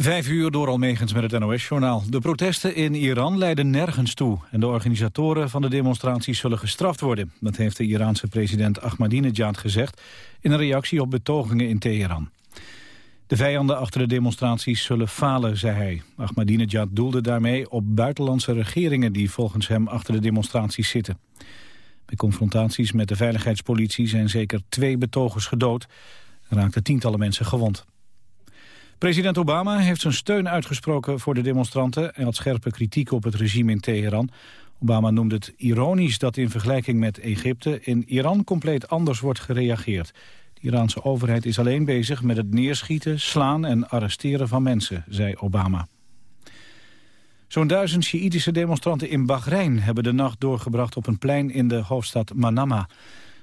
Vijf uur door Almegens met het NOS-journaal. De protesten in Iran leiden nergens toe... en de organisatoren van de demonstraties zullen gestraft worden. Dat heeft de Iraanse president Ahmadinejad gezegd... in een reactie op betogingen in Teheran. De vijanden achter de demonstraties zullen falen, zei hij. Ahmadinejad doelde daarmee op buitenlandse regeringen... die volgens hem achter de demonstraties zitten. Bij confrontaties met de veiligheidspolitie zijn zeker twee betogers gedood... en raakten tientallen mensen gewond. President Obama heeft zijn steun uitgesproken voor de demonstranten... en had scherpe kritiek op het regime in Teheran. Obama noemde het ironisch dat in vergelijking met Egypte... in Iran compleet anders wordt gereageerd. De Iraanse overheid is alleen bezig met het neerschieten, slaan en arresteren van mensen, zei Obama. Zo'n duizend Sjiïtische demonstranten in Bahrein hebben de nacht doorgebracht op een plein in de hoofdstad Manama.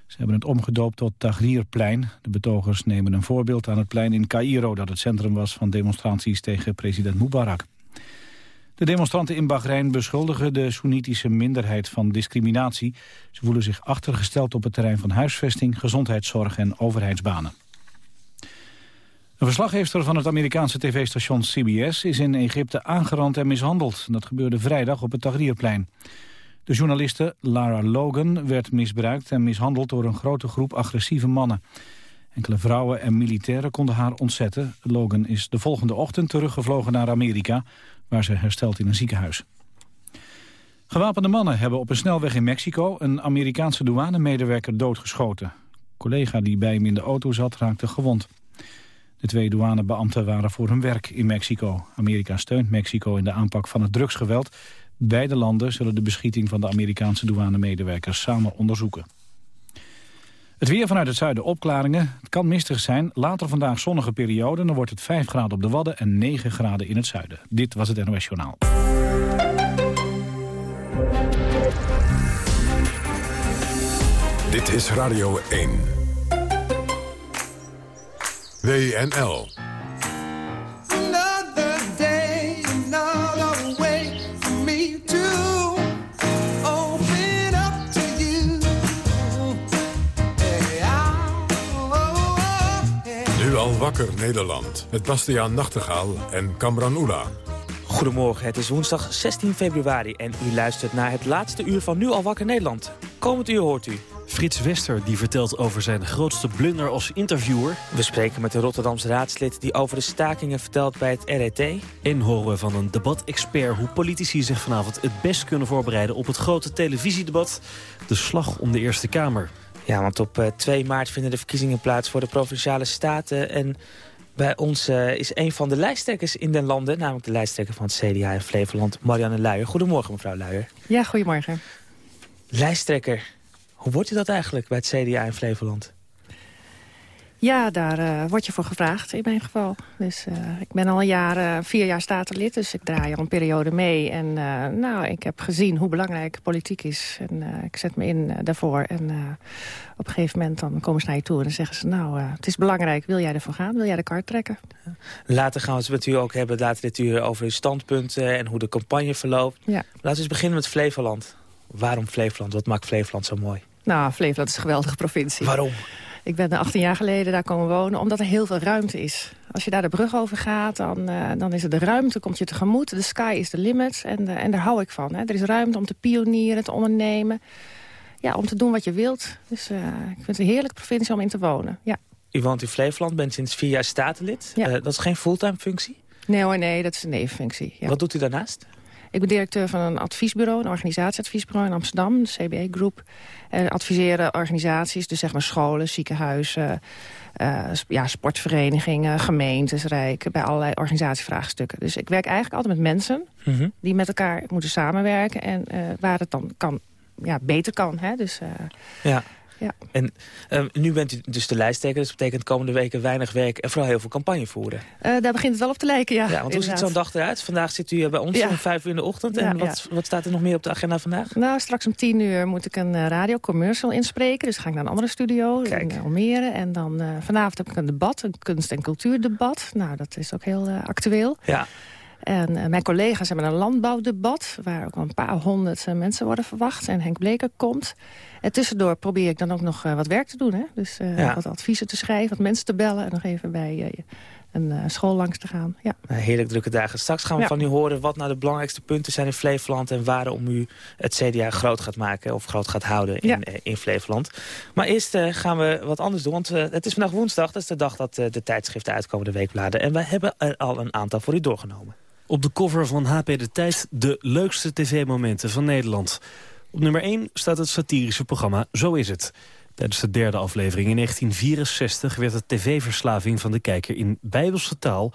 Ze hebben het omgedoopt tot Tahrirplein. De betogers nemen een voorbeeld aan het plein in Cairo... dat het centrum was van demonstraties tegen president Mubarak. De demonstranten in Bahrein beschuldigen de Soenitische minderheid van discriminatie. Ze voelen zich achtergesteld op het terrein van huisvesting, gezondheidszorg en overheidsbanen. Een verslaggever van het Amerikaanse tv-station CBS is in Egypte aangerand en mishandeld. Dat gebeurde vrijdag op het Tahrirplein. De journaliste Lara Logan werd misbruikt en mishandeld door een grote groep agressieve mannen. Enkele vrouwen en militairen konden haar ontzetten. Logan is de volgende ochtend teruggevlogen naar Amerika, waar ze herstelt in een ziekenhuis. Gewapende mannen hebben op een snelweg in Mexico een Amerikaanse douanemedewerker doodgeschoten. Een collega die bij hem in de auto zat raakte gewond. De twee douanebeambten waren voor hun werk in Mexico. Amerika steunt Mexico in de aanpak van het drugsgeweld Beide landen zullen de beschieting van de Amerikaanse douanemedewerkers samen onderzoeken. Het weer vanuit het zuiden opklaringen. Het kan mistig zijn. Later vandaag zonnige periode. Dan wordt het 5 graden op de Wadden en 9 graden in het zuiden. Dit was het NOS Journaal. Dit is Radio 1. WNL. Wakker Nederland. Met Bastiaan Nachtegaal en Kamran Oela. Goedemorgen, het is woensdag 16 februari en u luistert naar het laatste uur van Nu al Wakker Nederland. Komend uur hoort u. Frits Wester die vertelt over zijn grootste blunder als interviewer. We spreken met de Rotterdamse raadslid die over de stakingen vertelt bij het RET. En horen we van een debatexpert hoe politici zich vanavond het best kunnen voorbereiden op het grote televisiedebat. De slag om de Eerste Kamer. Ja, want op 2 eh, maart vinden de verkiezingen plaats voor de Provinciale Staten. En bij ons uh, is een van de lijsttrekkers in den landen... namelijk de lijsttrekker van het CDA in Flevoland, Marianne Luijer. Goedemorgen, mevrouw Luijer. Ja, goedemorgen. Lijsttrekker, hoe wordt u dat eigenlijk bij het CDA in Flevoland? Ja, daar uh, word je voor gevraagd in mijn geval. Dus uh, ik ben al een jaar, uh, vier jaar statenlid, dus ik draai al een periode mee. En nou, ik heb gezien hoe belangrijk politiek is. En ik zet me in daarvoor. En op een gegeven moment dan komen ze naar je toe en dan zeggen ze... nou, het is belangrijk, wil jij ervoor gaan? Wil jij de kaart trekken? Later gaan we het met u ook hebben, later dit uur, over uw standpunten... en hoe de campagne verloopt. Ja. Laten we eens beginnen met Flevoland. Waarom Flevoland? Wat maakt Flevoland zo mooi? Nou, Flevoland is een geweldige provincie. Waarom? Ik ben 18 jaar geleden daar komen wonen, omdat er heel veel ruimte is. Als je daar de brug over gaat, dan, uh, dan is er de ruimte, komt je tegemoet. De sky is the limit en, uh, en daar hou ik van. Hè. Er is ruimte om te pionieren, te ondernemen. Ja, om te doen wat je wilt. Dus uh, ik vind het een heerlijke provincie om in te wonen. Ja. U woont in Flevoland, bent sinds vier jaar statenlid. Ja. dat is geen fulltime functie? Nee hoor, nee, dat is een nevenfunctie. Ja. Wat doet u daarnaast? Ik ben directeur van een adviesbureau, een organisatieadviesbureau in Amsterdam, de CBE Groep. En adviseren organisaties, dus zeg maar scholen, ziekenhuizen, uh, ja, sportverenigingen, gemeentes, rijk, bij allerlei organisatievraagstukken. Dus ik werk eigenlijk altijd met mensen mhm. die met elkaar moeten samenwerken en uh, waar het dan kan, ja, beter kan. Hè? Dus, uh, ja. Ja. En ehm, nu bent u dus de lijsttrekker, dus dat betekent komende weken weinig werk en vooral heel veel campagne voeren. Uh, daar begint het wel op te lijken, ja. Ja, want hoe ziet zo'n dag eruit? Vandaag zit u bij ons om vijf uur in de ochtend. En wat, wat, staat er nog meer op de agenda vandaag? Nou, straks om tien uur moet ik een uh, radiocommercial inspreken. Dus ga ik naar een andere studio Kijk. in Almere. En dan vanavond heb ik een debat, een kunst- en cultuurdebat. Nou, dat is ook heel actueel. Ja. En uh, mijn collega's hebben een landbouwdebat... waar ook al een paar honderd uh, mensen worden verwacht. En Henk Bleker komt. En tussendoor probeer ik dan ook nog uh, wat werk te doen. Hè? Dus ja. wat adviezen te schrijven, wat mensen te bellen... en nog even bij een school langs te gaan. Ja. Heerlijk drukke dagen. Straks gaan we van u horen wat nou de belangrijkste punten zijn in Flevoland... en waarom u het CDA groot gaat maken of groot gaat houden in, in Flevoland. Maar eerst gaan we wat anders doen, want het is vandaag woensdag. Dat is de dag dat de tijdschriften uitkomen, de weekbladen. En wij hebben er al een aantal voor u doorgenomen. Op de cover van HP De Tijd de leukste tv-momenten van Nederland. Op nummer 1 staat het satirische programma Zo is het. Tijdens de derde aflevering in 1964 werd de tv-verslaving van de kijker in bijbelse taal,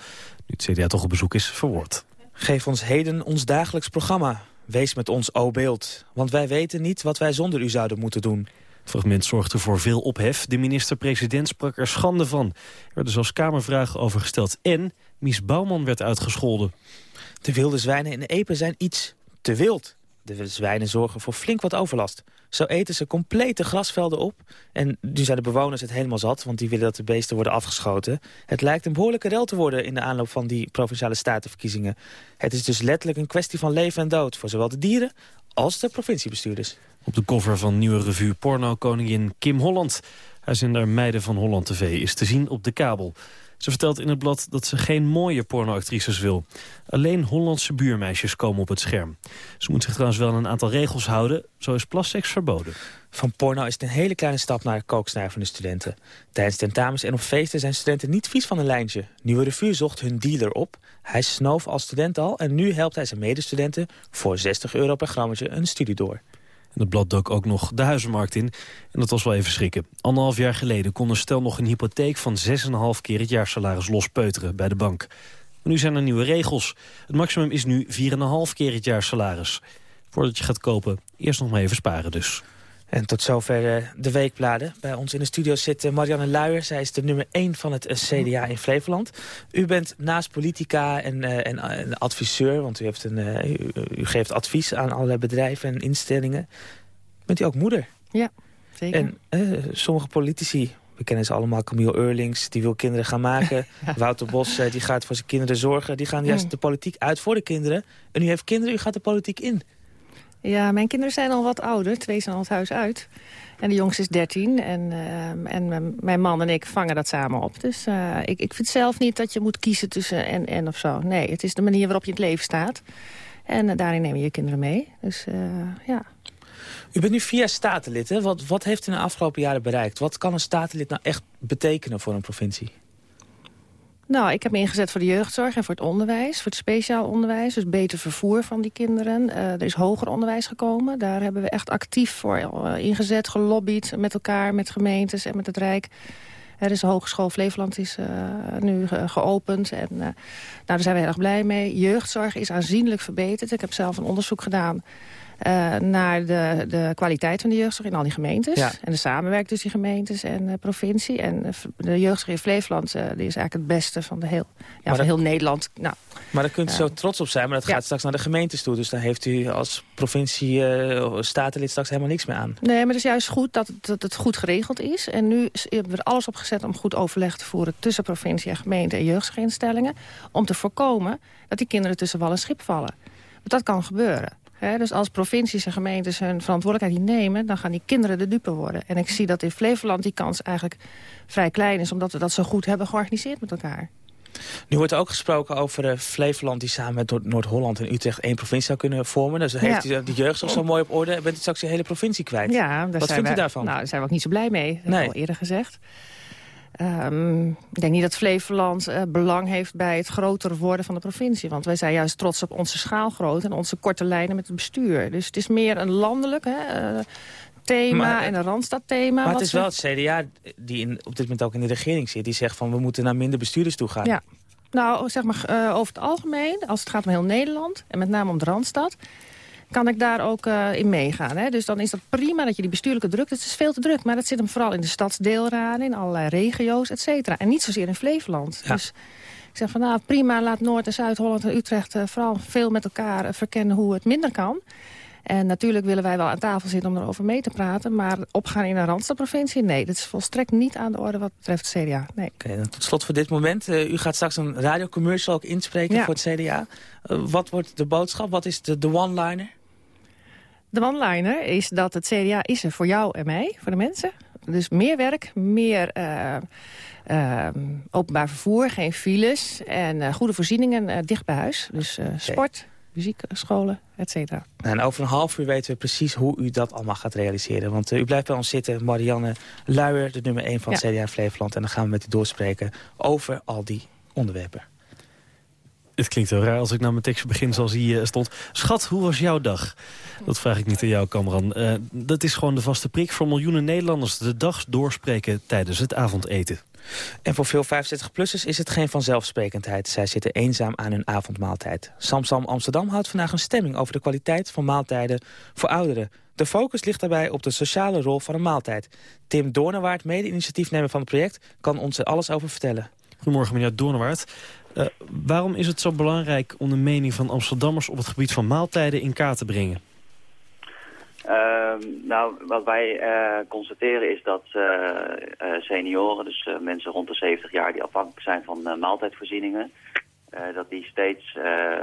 nu het CDA toch op bezoek is, verwoord. Geef ons heden ons dagelijks programma. Wees met ons, o beeld. Want wij weten niet wat wij zonder u zouden moeten doen. Het fragment zorgde voor veel ophef. De minister-president sprak er schande van. Er werden zelfs kamervragen over gesteld. En Mies Bouwman werd uitgescholden. De wilde zwijnen in Epen zijn iets te wild. De zwijnen zorgen voor flink wat overlast. Zo eten ze complete grasvelden op. En nu zijn de bewoners het helemaal zat, want die willen dat de beesten worden afgeschoten. Het lijkt een behoorlijke rel te worden in de aanloop van die Provinciale Statenverkiezingen. Het is dus letterlijk een kwestie van leven en dood voor zowel de dieren als de provinciebestuurders. Op de cover van nieuwe revue Porno Koningin Kim Holland. Haar zender Meiden van Holland TV is te zien op de kabel. Ze vertelt in het blad dat ze geen mooie pornoactrices wil. Alleen Hollandse buurmeisjes komen op het scherm. Ze moet zich trouwens wel een aantal regels houden. Zo is plasseks verboden. Van porno is het een hele kleine stap naar kooksnuivende studenten. Tijdens tentamens en op feesten zijn studenten niet vies van een lijntje. Nieuwe Revue zocht hun dealer op. Hij snoof als student al en nu helpt hij zijn medestudenten... voor 60 euro per grammetje een studie door. En het blad dook ook nog de huizenmarkt in. En dat was wel even schrikken. Anderhalf jaar geleden kon een stel nog een hypotheek van 6,5 keer het jaarsalaris lospeuteren bij de bank. Maar nu zijn er nieuwe regels. Het maximum is nu 4,5 keer het jaarsalaris. Voordat je gaat kopen, eerst nog maar even sparen dus. En tot zover eh, de weekbladen. Bij ons in de studio zit eh, Marianne Luijer. Zij is de nummer 1 van het eh, CDA in Flevoland. U bent naast politica en, en, en adviseur, want u, heeft een, u, u, geeft advies aan allerlei bedrijven en instellingen. Bent u ook moeder? Ja, zeker. En sommige politici, we kennen ze allemaal, Camille Eurlings, die wil kinderen gaan maken. Wouter Bos, die gaat voor zijn kinderen zorgen. Die gaan juist mm. de politiek uit voor de kinderen. En u heeft kinderen, u gaat de politiek in. Ja, mijn kinderen zijn al wat ouder. Twee zijn al het huis uit. En de jongste is 13. En, uh, en mijn man en ik vangen dat samen op. Dus uh, ik, ik vind zelf niet dat je moet kiezen tussen en en of zo. Nee, het is de manier waarop je in het leven staat. En uh, daarin neem je je kinderen mee. Dus ja. U bent nu vier statenlid. Hè? Wat, wat heeft u in de afgelopen jaren bereikt? Wat kan een statenlid nou echt betekenen voor een provincie? Nou, ik heb me ingezet voor de jeugdzorg en voor het onderwijs. Voor het speciaal onderwijs, dus beter vervoer van die kinderen. Uh, er is hoger onderwijs gekomen. Daar hebben we echt actief voor uh, ingezet, gelobbyd met elkaar, met gemeentes en met het Rijk. Er is de Hogeschool Flevoland is uh, nu geopend. En nou, daar zijn we heel erg blij mee. Jeugdzorg is aanzienlijk verbeterd. Ik heb zelf een onderzoek gedaan uh, naar de, de kwaliteit van de jeugdzorg in al die gemeentes. En de samenwerking tussen die gemeentes en de provincie. En de jeugdzorg in Flevoland uh, die is eigenlijk het beste van, de heel, ja, van heel Nederland. Nou, maar daar kunt u zo trots op zijn, maar dat gaat straks naar de gemeentes toe. Dus daar heeft u als provincie, statenlid straks helemaal niks meer aan. Nee, maar het is juist goed dat het, dat het goed geregeld is. En nu hebben we er alles op gezet om goed overleg te voeren... tussen provincie en gemeente en jeugdzorginstellingen. Om te voorkomen dat die kinderen tussen wal en schip vallen. Want dat kan gebeuren dus als provincies en gemeentes hun verantwoordelijkheid niet nemen... dan gaan die kinderen de dupe worden. En ik zie dat in Flevoland die kans eigenlijk vrij klein is... omdat we dat zo goed hebben georganiseerd met elkaar. Nu wordt er ook gesproken over uh, Flevoland... die samen met Noord-Holland en Utrecht één provincie zou kunnen vormen. Dus heeft ja. de jeugd zo mooi op orde... en bent u straks je hele provincie kwijt. Ja, Wat vindt u daarvan? Nou, daar zijn we ook niet zo blij mee. Dat heb ik al eerder gezegd. Um, ik denk niet dat Flevoland uh, belang heeft bij het groter worden van de provincie. Want wij zijn juist trots op onze schaalgrootte en onze korte lijnen met het bestuur. Dus het is meer een landelijk hè, uh, thema maar, en een Randstadthema. Maar het is wel het CDA die in, op dit moment ook in de regering zit. Die zegt van we moeten naar minder bestuurders toe gaan. Ja. Nou, zeg maar uh, over het algemeen, als het gaat om heel Nederland... en met name om de Randstad kan ik daar ook uh, in meegaan. Hè? Dus dan is dat prima dat je die bestuurlijke druk... Het is veel te druk, maar dat zit hem vooral in de stadsdeelraden... in allerlei regio's, et cetera. En niet zozeer in Flevoland. Dus ik zeg van nou prima, laat Noord- en Zuid-Holland en Utrecht... Uh, vooral veel met elkaar uh, verkennen hoe het minder kan. En natuurlijk willen wij wel aan tafel zitten om erover mee te praten... maar opgaan in een Randstadprovincie, nee. Dat is volstrekt niet aan de orde wat betreft het CDA. Nee. Okay, tot slot voor dit moment. u gaat straks een radiocommercial ook inspreken voor het CDA. wat wordt de boodschap? Wat is de, de one-liner? De one-liner is dat het CDA is er voor jou en mij, voor de mensen. dus meer werk, meer openbaar vervoer, geen files... en goede voorzieningen dicht bij huis. Dus sport, muziekscholen, et cetera. En over een half uur weten we precies hoe u dat allemaal gaat realiseren. Want u blijft bij ons zitten, Marianne Luijer, de nummer 1 van het CDA Flevoland. En dan gaan we met u doorspreken over al die onderwerpen. Het klinkt heel raar als ik naar mijn tekst begin zoals hij uh, stond. Schat, hoe was jouw dag? Dat vraag ik niet aan jou, Kamran. Uh, dat is gewoon de vaste prik voor miljoenen Nederlanders... de dag doorspreken tijdens het avondeten. En voor veel 65-plussers is het geen vanzelfsprekendheid. Zij zitten eenzaam aan hun avondmaaltijd. Samsam Amsterdam houdt vandaag een stemming over de kwaliteit van maaltijden voor ouderen. De focus ligt daarbij op de sociale rol van een maaltijd. Tim Doornewaard, mede-initiatiefnemer van het project, kan ons er alles over vertellen. Goedemorgen, meneer Doornewaard. Uh, waarom is het zo belangrijk om de mening van Amsterdammers... op het gebied van maaltijden in kaart te brengen? Uh, nou, wat wij uh, constateren is dat uh, senioren, dus mensen rond de 70 jaar... die afhankelijk zijn van maaltijdvoorzieningen... dat die steeds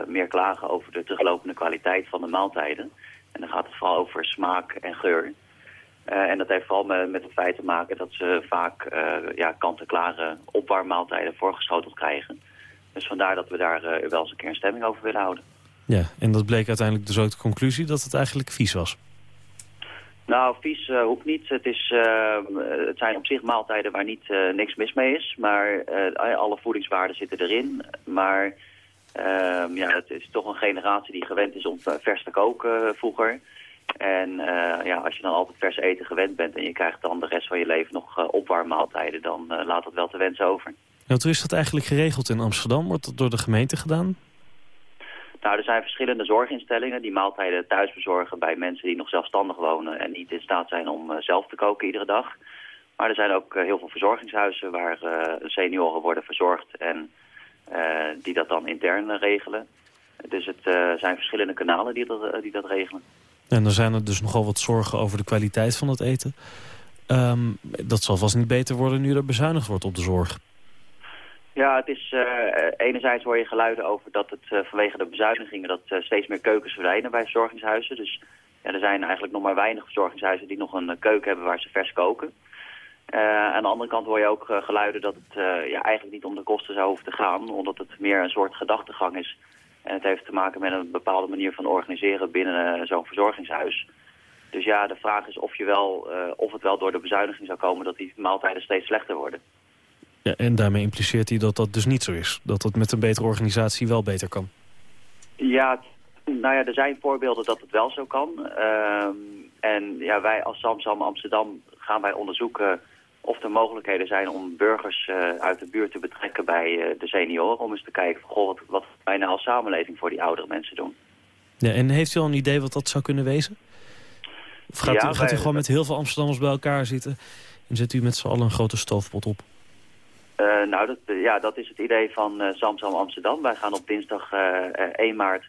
meer klagen over de teruglopende kwaliteit van de maaltijden. En dan gaat het vooral over smaak en geur. en dat heeft vooral met, met het feit te maken dat ze vaak ja, kant-en-klare opwarmmaaltijden voorgeschoteld krijgen... Dus vandaar dat we daar uh, wel eens een keer een stemming over willen houden. Ja, en dat bleek uiteindelijk dus ook de conclusie dat het eigenlijk vies was. Nou, vies uh, hoeft niet. Het, is, uh, het zijn op zich maaltijden waar niet niks mis mee is. Maar alle voedingswaarden zitten erin. Maar ehm, ja, het is toch een generatie die gewend is om vers te koken vroeger. En ja, als je dan altijd vers eten gewend bent en je krijgt dan de rest van je leven nog opwarmmaaltijden, dan laat dat wel te wensen over. Nou, hoe is dat eigenlijk geregeld in Amsterdam? Wordt dat door de gemeente gedaan? Nou, er zijn verschillende zorginstellingen die maaltijden thuis bezorgen bij mensen die nog zelfstandig wonen en niet in staat zijn om uh, zelf te koken iedere dag. Maar er zijn ook uh, heel veel verzorgingshuizen waar uh, senioren worden verzorgd en die dat dan intern regelen. Dus het zijn verschillende kanalen die dat, die dat regelen. En dan zijn er dus nogal wat zorgen over de kwaliteit van het eten. Um, dat zal vast niet beter worden nu er bezuinigd wordt op de zorg. Ja, het is, uh, enerzijds hoor je geluiden over dat het uh, vanwege de bezuinigingen dat uh, steeds meer keukens verdwijnen bij verzorgingshuizen. Dus ja, er zijn eigenlijk nog maar weinig verzorgingshuizen die nog een keuken hebben waar ze vers koken. aan de andere kant hoor je ook geluiden dat het ja, eigenlijk niet om de kosten zou hoeven te gaan, omdat het meer een soort gedachtegang is. En het heeft te maken met een bepaalde manier van organiseren binnen zo'n verzorgingshuis. Dus ja, de vraag is of, je wel, of het wel door de bezuiniging zou komen dat die maaltijden steeds slechter worden. Ja, en daarmee impliceert hij dat dat dus niet zo is. Dat het met een betere organisatie wel beter kan. Ja, nou ja, er zijn voorbeelden dat het wel zo kan. Uh, en ja, wij als Samsam Amsterdam gaan wij onderzoeken of er mogelijkheden zijn om burgers uh, uit de buurt te betrekken bij uh, de senioren. Om eens te kijken, goh, wat, wat wij nou als samenleving voor die oudere mensen doen. Ja, en heeft u al een idee wat dat zou kunnen wezen? Of gaat, ja, u, gaat u gewoon met heel veel Amsterdammers bij elkaar zitten en zet u met z'n allen een grote stoofpot op? Uh, nou, dat, ja, dat is het idee van uh, Samsam Amsterdam. Wij gaan op dinsdag uh, eh, 1 maart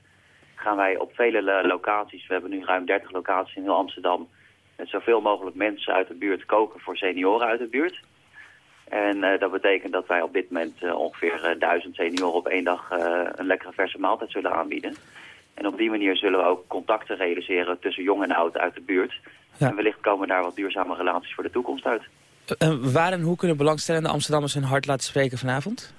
gaan wij op vele locaties, we hebben nu ruim 30 locaties in heel Amsterdam, met zoveel mogelijk mensen uit de buurt koken voor senioren uit de buurt. En dat betekent dat wij op dit moment ongeveer duizend senioren op één dag een lekkere verse maaltijd zullen aanbieden. En op die manier zullen we ook contacten realiseren tussen jong en oud uit de buurt. Ja. En wellicht komen daar wat duurzame relaties voor de toekomst uit. En waar en hoe kunnen belangstellende Amsterdammers hun hart laten spreken vanavond?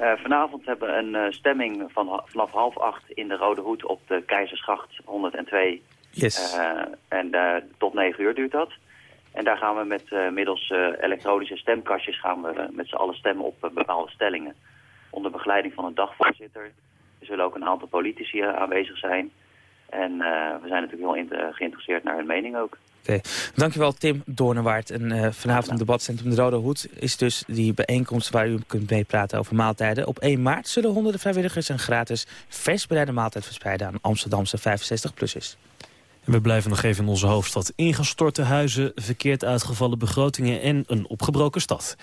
Uh, vanavond hebben we een uh, stemming van, vanaf half acht in de Rode Hoed op de Keizersgracht 102. Yes. Uh, en tot negen uur duurt dat. En daar gaan we met middels elektronische stemkastjes gaan we met z'n allen stemmen op bepaalde stellingen. Onder begeleiding van een dagvoorzitter. Er zullen ook een aantal politici aanwezig zijn. En we zijn natuurlijk heel geïnteresseerd naar hun mening ook. Okay. Dankjewel Tim Doornewaard. En uh, vanavond in debatcentrum De Rode Hoed is dus die bijeenkomst waar u kunt meepraten over maaltijden. Op 1 maart zullen honderden vrijwilligers een gratis vers bereide maaltijd verspreiden aan Amsterdamse 65-plussers. We blijven nog even in onze hoofdstad. Ingestorte huizen, verkeerd uitgevallen begrotingen en een opgebroken stad.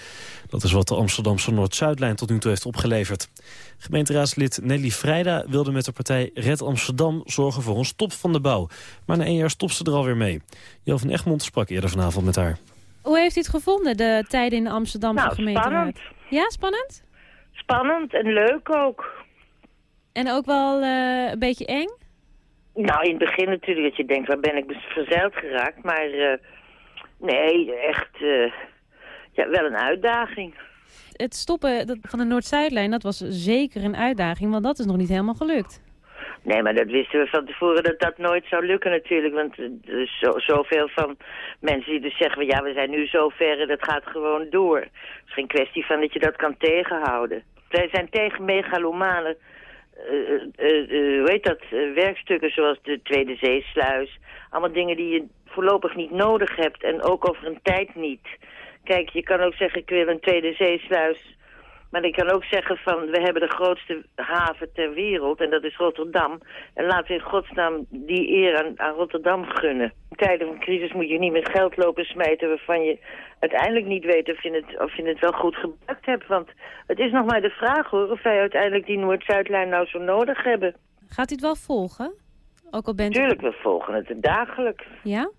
Dat is wat de Amsterdamse Noord-Zuidlijn tot nu toe heeft opgeleverd. Gemeenteraadslid Nelly Vrijda wilde met de partij Red Amsterdam zorgen voor een stop van de bouw. Maar na één jaar stopt ze er alweer mee. Jo van Egmond sprak eerder vanavond met haar. Hoe heeft u het gevonden, de tijden in de Amsterdamse nou, gemeenteraad? spannend. Ja, spannend? Spannend en leuk ook. En ook wel uh, een beetje eng? Nou, in het begin natuurlijk dat je denkt, waar ben ik verzeild geraakt. Maar uh, Nee, echt eh, ja, wel een uitdaging. Het stoppen van de Noord-Zuidlijn, dat was zeker een uitdaging, want dat is nog niet helemaal gelukt. Nee, maar dat wisten we van tevoren dat dat nooit zou lukken natuurlijk. Want er is zo, zoveel van mensen die dus zeggen... ja, we zijn nu zo ver en dat gaat gewoon door. Het is geen kwestie van dat je dat kan tegenhouden. Wij zijn tegen megalomane... eh, eh, eh, hoe heet dat, werkstukken zoals de Tweede Zeesluis. Allemaal dingen die je voorlopig niet nodig hebt en ook over een tijd niet. Kijk, je kan ook zeggen, ik wil een Tweede Zeesluis... Maar ik kan ook zeggen van, we hebben de grootste haven ter wereld en dat is Rotterdam. En laten we in godsnaam die eer aan, aan Rotterdam gunnen. In tijden van crisis moet je niet met geld lopen smijten waarvan je uiteindelijk niet weet of je het, of je het wel goed gebruikt hebt. Want het is nog maar de vraag hoor, of wij uiteindelijk die Noord-Zuidlijn nou zo nodig hebben. Gaat u het wel volgen? Ook al bent u... Tuurlijk, we volgen het dagelijks. Ja?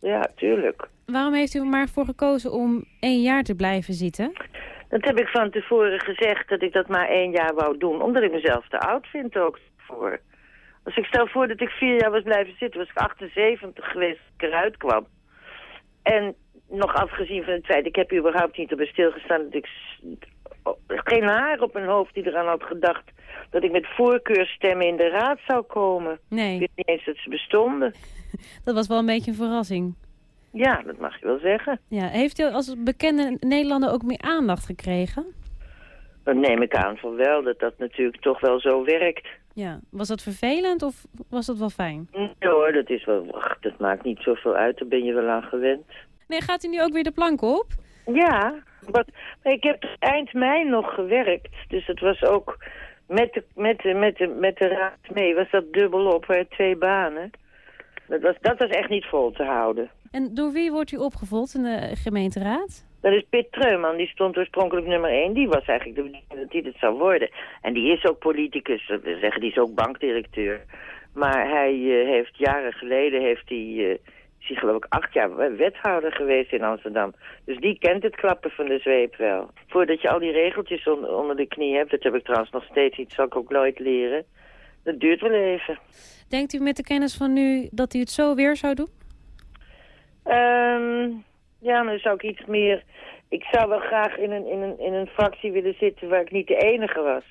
Ja, tuurlijk. Waarom heeft u er maar voor gekozen om één jaar te blijven zitten? Dat heb ik van tevoren gezegd dat ik dat maar één jaar wou doen. Omdat ik mezelf te oud vind ook voor. Als ik stel voor dat ik vier jaar was blijven zitten, was ik 78 geweest als ik eruit kwam. En nog afgezien van het feit, ik heb überhaupt niet op stilgestaan dat ik geen haar op mijn hoofd die eraan had gedacht dat ik met voorkeurstemmen in de raad zou komen. Ik Nee, wist niet eens dat ze bestonden. dat was wel een beetje een verrassing. Ja, dat mag je wel zeggen. Ja, heeft u als bekende Nederlander ook meer aandacht gekregen? Dan neem ik aan van wel dat dat natuurlijk toch wel zo werkt. Ja, was dat vervelend of was dat wel fijn? Nee hoor, dat is wel, ach, dat maakt niet zoveel uit, daar ben je wel aan gewend. Nee, gaat u nu ook weer de plank op? Ja, maar ik heb eind mei nog gewerkt, dus het was ook met de, met de, met de, met de raad mee, was dat dubbel op, hè, twee banen. Dat was, dat was echt niet vol te houden. En door wie wordt u opgevolgd in de gemeenteraad? Dat is Pit Treuman, die stond oorspronkelijk nummer één. Die was eigenlijk de bedoeling dat hij het zou worden. En die is ook politicus, dat wil zeggen, die is ook bankdirecteur. Maar hij eh, heeft jaren geleden, heeft hij, eh, is hij geloof ik acht jaar wethouder geweest in Amsterdam. Dus die kent het klappen van de zweep wel. Voordat je al die regeltjes on- onder de knie hebt, dat heb ik trouwens nog steeds iets, zal ik ook nooit leren. Dat duurt wel even. Denkt u met de kennis van nu dat u het zo weer zou doen? Ehm, ja, maar dan zou ik iets meer... Ik zou wel graag in een, in, een, in een fractie willen zitten waar ik niet de enige was.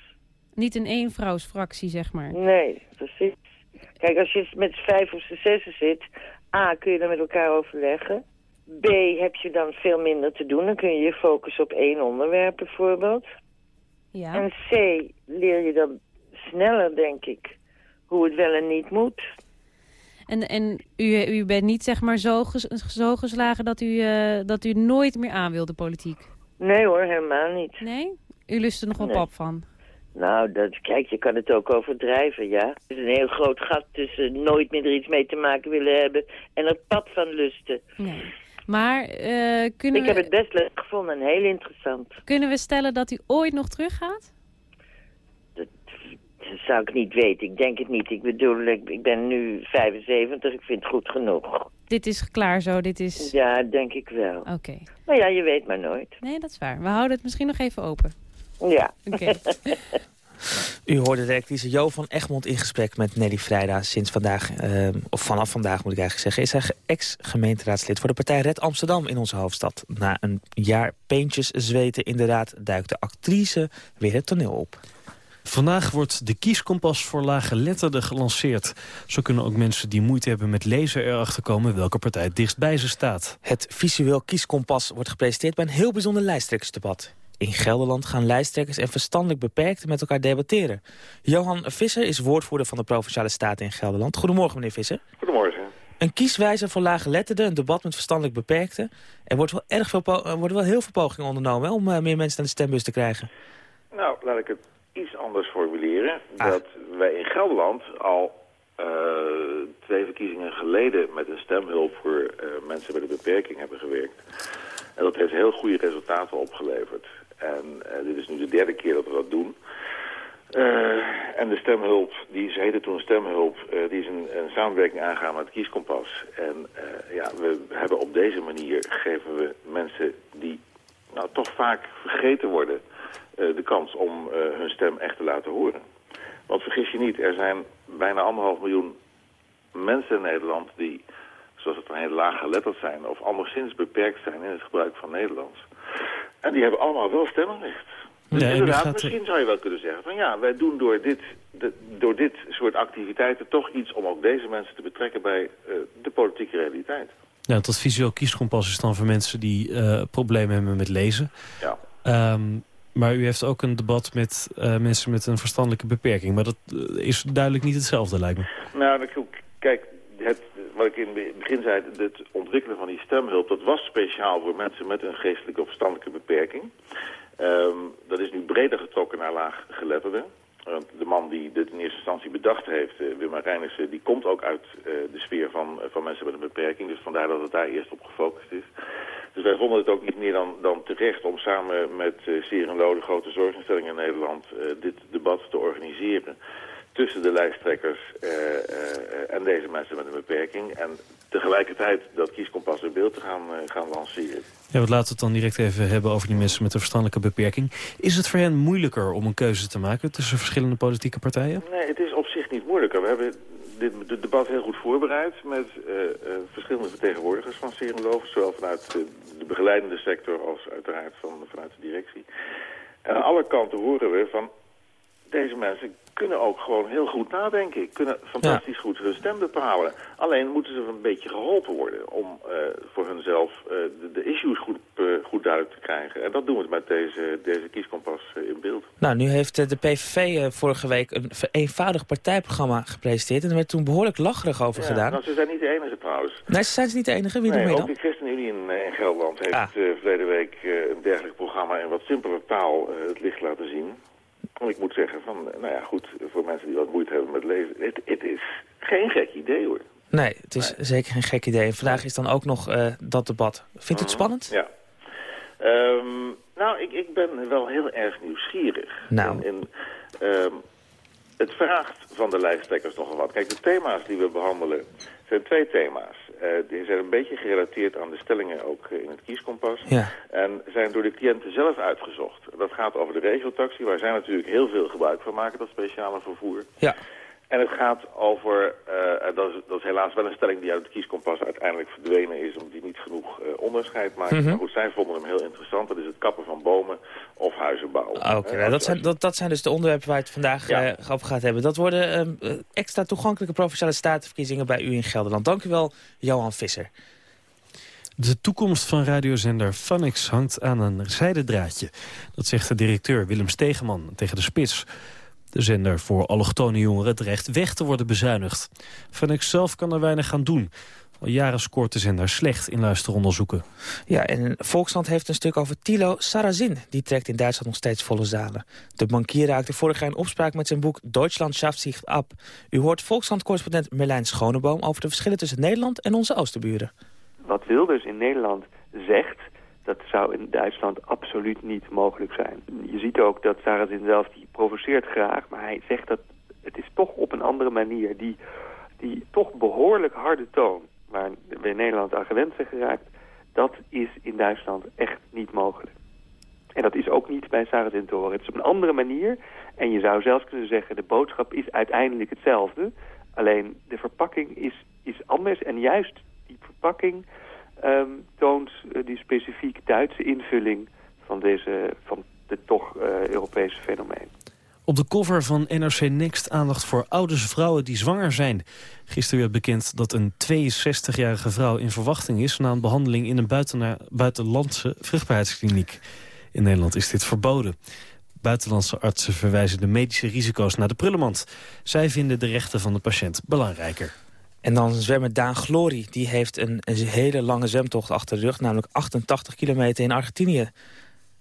Niet een eenvrouwsfractie, zeg maar. Nee, precies. Kijk, als je met vijf of zessen zit... A, kun je dan met elkaar overleggen. B, heb je dan veel minder te doen. Dan kun je je focussen op één onderwerp bijvoorbeeld. Ja. En C, leer je dan sneller, denk ik, hoe het wel en niet moet. En, en u, u bent niet zeg maar zo, ges- zo geslagen dat u, eh, dat u nooit meer aan wil, de politiek? Nee hoor, helemaal niet. Nee? U lust er nog wel Nee. pap van? Nou, dat, kijk, je kan het ook overdrijven, ja. Er is een heel groot gat tussen nooit meer er iets mee te maken willen hebben... en er pap van lusten. Nee. Maar eh, kunnen, Ik heb het best leuk gevonden en heel interessant. kunnen we stellen dat u ooit nog teruggaat? Zou ik niet weten, ik denk het niet. Ik bedoel, ik, ik ben nu 75, ik vind het goed genoeg. Dit is klaar zo, dit is... Ja, denk ik wel. Oké. Maar ja, je weet maar nooit. Nee, dat is waar. We houden het misschien nog even open. Ja. Oké. U hoorde de actrice Jo van Egmond in gesprek met Nelly Vrijda. Sinds vandaag, eh, of vanaf vandaag moet ik eigenlijk zeggen... is hij ex-gemeenteraadslid voor de partij Red Amsterdam in onze hoofdstad. Na een jaar peentjes zweten inderdaad duikt de actrice weer het toneel op. Vandaag wordt de kieskompas voor lage letterden gelanceerd. Zo kunnen ook mensen die moeite hebben met lezen erachter komen... welke partij het dichtst bij ze staat. Het visueel kieskompas wordt gepresenteerd bij een heel bijzonder lijsttrekkersdebat. In Gelderland gaan lijsttrekkers en verstandelijk beperkten met elkaar debatteren. Johan Visser is woordvoerder van de Provinciale Staten in Gelderland. Goedemorgen, meneer Visser. Goedemorgen. Een kieswijzer voor lage letterden, een debat met verstandelijk beperkten. Er wordt wel, erg veel er worden wel heel veel pogingen ondernomen hè, om eh, meer mensen naar de stembus te krijgen. Nou, laat ik het iets anders formuleren. Ah. Dat wij in Gelderland al eh, twee verkiezingen geleden met een stemhulp voor eh, mensen met een beperking hebben gewerkt. En dat heeft heel goede resultaten opgeleverd. En eh, dit is nu de derde keer dat we dat doen. En de stemhulp, die ze heette toen stemhulp, die is een, een samenwerking aangegaan met het kieskompas. En ja, we hebben op deze manier geven we mensen die nou toch vaak vergeten worden de kans om eh, hun stem echt te laten horen. Want vergis je niet, er zijn bijna anderhalf miljoen mensen in Nederland die zoals het dan heel laag geletterd zijn... of anderszins beperkt zijn in het gebruik van Nederlands. En die hebben allemaal wel stemmenrecht. Dus u inderdaad, gaat- misschien zou je wel kunnen zeggen van ja, wij doen door dit, de- door dit soort activiteiten toch iets om ook deze mensen te betrekken bij eh, de politieke realiteit. Ja, het visueel kieskompas is dan voor mensen die eh, problemen hebben met lezen. Ja. Ehm, maar u heeft ook een debat met eh, mensen met een verstandelijke beperking. Maar dat eh, is duidelijk niet hetzelfde, lijkt me. Nou, kijk, het, wat ik in het begin zei, het ontwikkelen van die stemhulp, dat was speciaal voor mensen met een geestelijke of verstandelijke beperking. Ehm, dat is nu breder getrokken naar laaggeletterden. Want de man die dit in eerste instantie bedacht heeft, uh, Wim Reinissen, die komt ook uit de sfeer van, van mensen met een beperking. Dus vandaar dat het daar eerst op gefocust is. Dus wij vonden het ook niet meer dan, dan terecht om samen met uh, grote zorginstelling in Nederland, dit debat te organiseren tussen de lijsttrekkers uh, uh, en deze mensen met een beperking. En tegelijkertijd dat kieskompas in beeld te gaan, uh, gaan lanceren. Ja, we laten het dan direct even hebben over die mensen met een verstandelijke beperking. Is het voor hen moeilijker om een keuze te maken tussen verschillende politieke partijen? Nee, het is op zich niet moeilijker. We hebben dit, debat heel goed voorbereid met verschillende vertegenwoordigers van Serenloof. Zowel vanuit de begeleidende sector als uiteraard van, vanuit de directie. En aan alle kanten horen we van deze mensen kunnen ook gewoon heel goed nadenken. Kunnen fantastisch ja. goed hun stem bepalen. Alleen moeten ze een beetje geholpen worden om uh, voor hunzelf uh, de, de, issues goed, uh, goed duidelijk te krijgen. En dat doen we met deze, deze kieskompas in beeld. Nou, nu heeft de PVV vorige week een eenvoudig partijprogramma gepresenteerd. En er werd toen behoorlijk lacherig over ja, gedaan. Nou, ze zijn niet de enige trouwens. Nee, ze zijn ze niet de enige. Wie nee, mee ook dan? de ChristenUnie in, in Gelderland heeft ah. verleden week een dergelijk programma in wat simpele taal het licht laten zien. En ik moet zeggen van, nou ja, goed, voor mensen die wat moeite hebben met lezen, het, het is geen gek idee hoor. Nee, het is nee. zeker geen gek idee. En vandaag is dan ook nog uh, dat debat. Vindt u het spannend? Ja. Um, nou, ik, ik ben wel heel erg nieuwsgierig. Nou. In, in, um, het vraagt van de lijsttrekkers nogal wat. Kijk, de thema's die we behandelen zijn twee thema's. Uh, die zijn een beetje gerelateerd aan de stellingen ook uh, in het kieskompas. Ja. En zijn door de cliënten zelf uitgezocht. Dat gaat over de regeltaxi, waar zij natuurlijk heel veel gebruik van maken, dat speciale vervoer. Ja. En het gaat over, uh, en dat is, dat is helaas wel een stelling die uit het kieskompas uiteindelijk verdwenen is, omdat die niet genoeg onderscheid maakt. Mhm. Maar goed, zij vonden hem heel interessant. Dat is het kappen van bomen of huizen bouwen. Oké, okay, nou, dat, zijn, dat, dat zijn dus de onderwerpen waar het vandaag ja. over gaat hebben. Dat worden um, extra toegankelijke provinciale statenverkiezingen bij u in Gelderland. Dank u wel, Johan Visser. De toekomst van radiozender Phonix hangt aan een zijden draadje. Dat zegt de directeur Willem Stegeman tegen de Spits. De zender voor allochtone jongeren dreigt weg te worden bezuinigd. Phonix zelf kan er weinig aan doen. Al jaren scoort de zender slecht in luisteronderzoeken. Ja, en Volkskrant heeft een stuk over Tilo Sarrazin. Die trekt in Duitsland nog steeds volle zalen. De bankier raakte vorig jaar in opspraak met zijn boek Deutschland schafft sich ab. U hoort Volkskrant-correspondent Merlijn Schoneboom... over de verschillen tussen Nederland en onze oosterburen. Wat Wilders in Nederland zegt... dat zou in Duitsland absoluut niet mogelijk zijn. Je ziet ook dat Sarrazin zelf, die provoceert graag... maar hij zegt dat het is toch op een andere manier... die, die toch behoorlijk harde toon waar we in Nederland aan gewend zijn geraakt... dat is in Duitsland echt niet mogelijk. En dat is ook niet bij Sarrazin te horen. Het is op een andere manier. En je zou zelfs kunnen zeggen, de boodschap is uiteindelijk hetzelfde. Alleen de verpakking is, is anders. En juist die verpakking um, toont uh, die specifiek Duitse invulling van, deze, van dit toch uh, Europese fenomeen. Op de cover van NRC Next aandacht voor oude vrouwen die zwanger zijn. Gisteren werd bekend dat een 62-jarige vrouw in verwachting is... na een behandeling in een buitenlandse vruchtbaarheidskliniek. In Nederland is dit verboden. Buitenlandse artsen verwijzen de medische risico's naar de prullenmand. Zij vinden de rechten van de patiënt belangrijker. En dan zwemmer Daan Glory. Die heeft een, hele lange zwemtocht achter de rug. Namelijk 88 kilometer in Argentinië.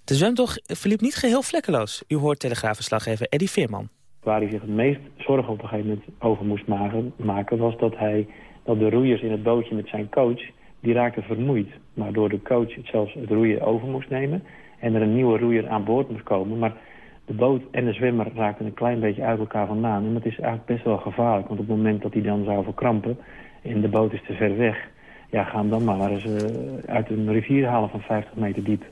De zwemtocht verliep niet geheel vlekkeloos. U hoort telegraafverslaggever Eddie Veerman. Waar hij zich het meest zorgen op een gegeven moment over moest maken... was dat, hij, dat de roeiers in het bootje met zijn coach... die raakten vermoeid. Waardoor de coach zelfs het roeien over moest nemen... en er een nieuwe roeier aan boord moest komen. Maar de boot en de zwemmer raakten een klein beetje uit elkaar vandaan. En dat is eigenlijk best wel gevaarlijk. Want op het moment dat hij dan zou verkrampen... en de boot is te ver weg... ja, ga hem dan maar eens uh, uit een rivier halen van 50 meter diep.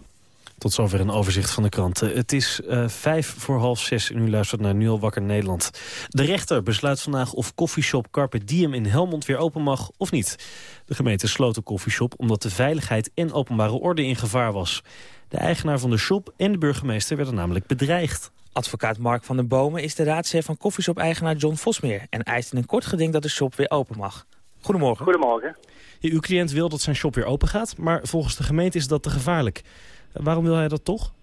Tot zover een overzicht van de kranten. Het is uh, vijf voor half zes en u luistert naar Nu al wakker Nederland. De rechter besluit vandaag of koffieshop Carpe Diem in Helmond weer open mag of niet. De gemeente sloot de koffieshop omdat de veiligheid en openbare orde in gevaar was. De eigenaar van de shop en de burgemeester werden namelijk bedreigd. Advocaat Mark van den Bomen is de raadslid van koffieshop-eigenaar John Vosmeer... en eist in een kort geding dat de shop weer open mag. Goedemorgen. Goedemorgen. Uw cliënt wil dat zijn shop weer open gaat, maar volgens de gemeente is dat te gevaarlijk. Waarom wil hij dat toch?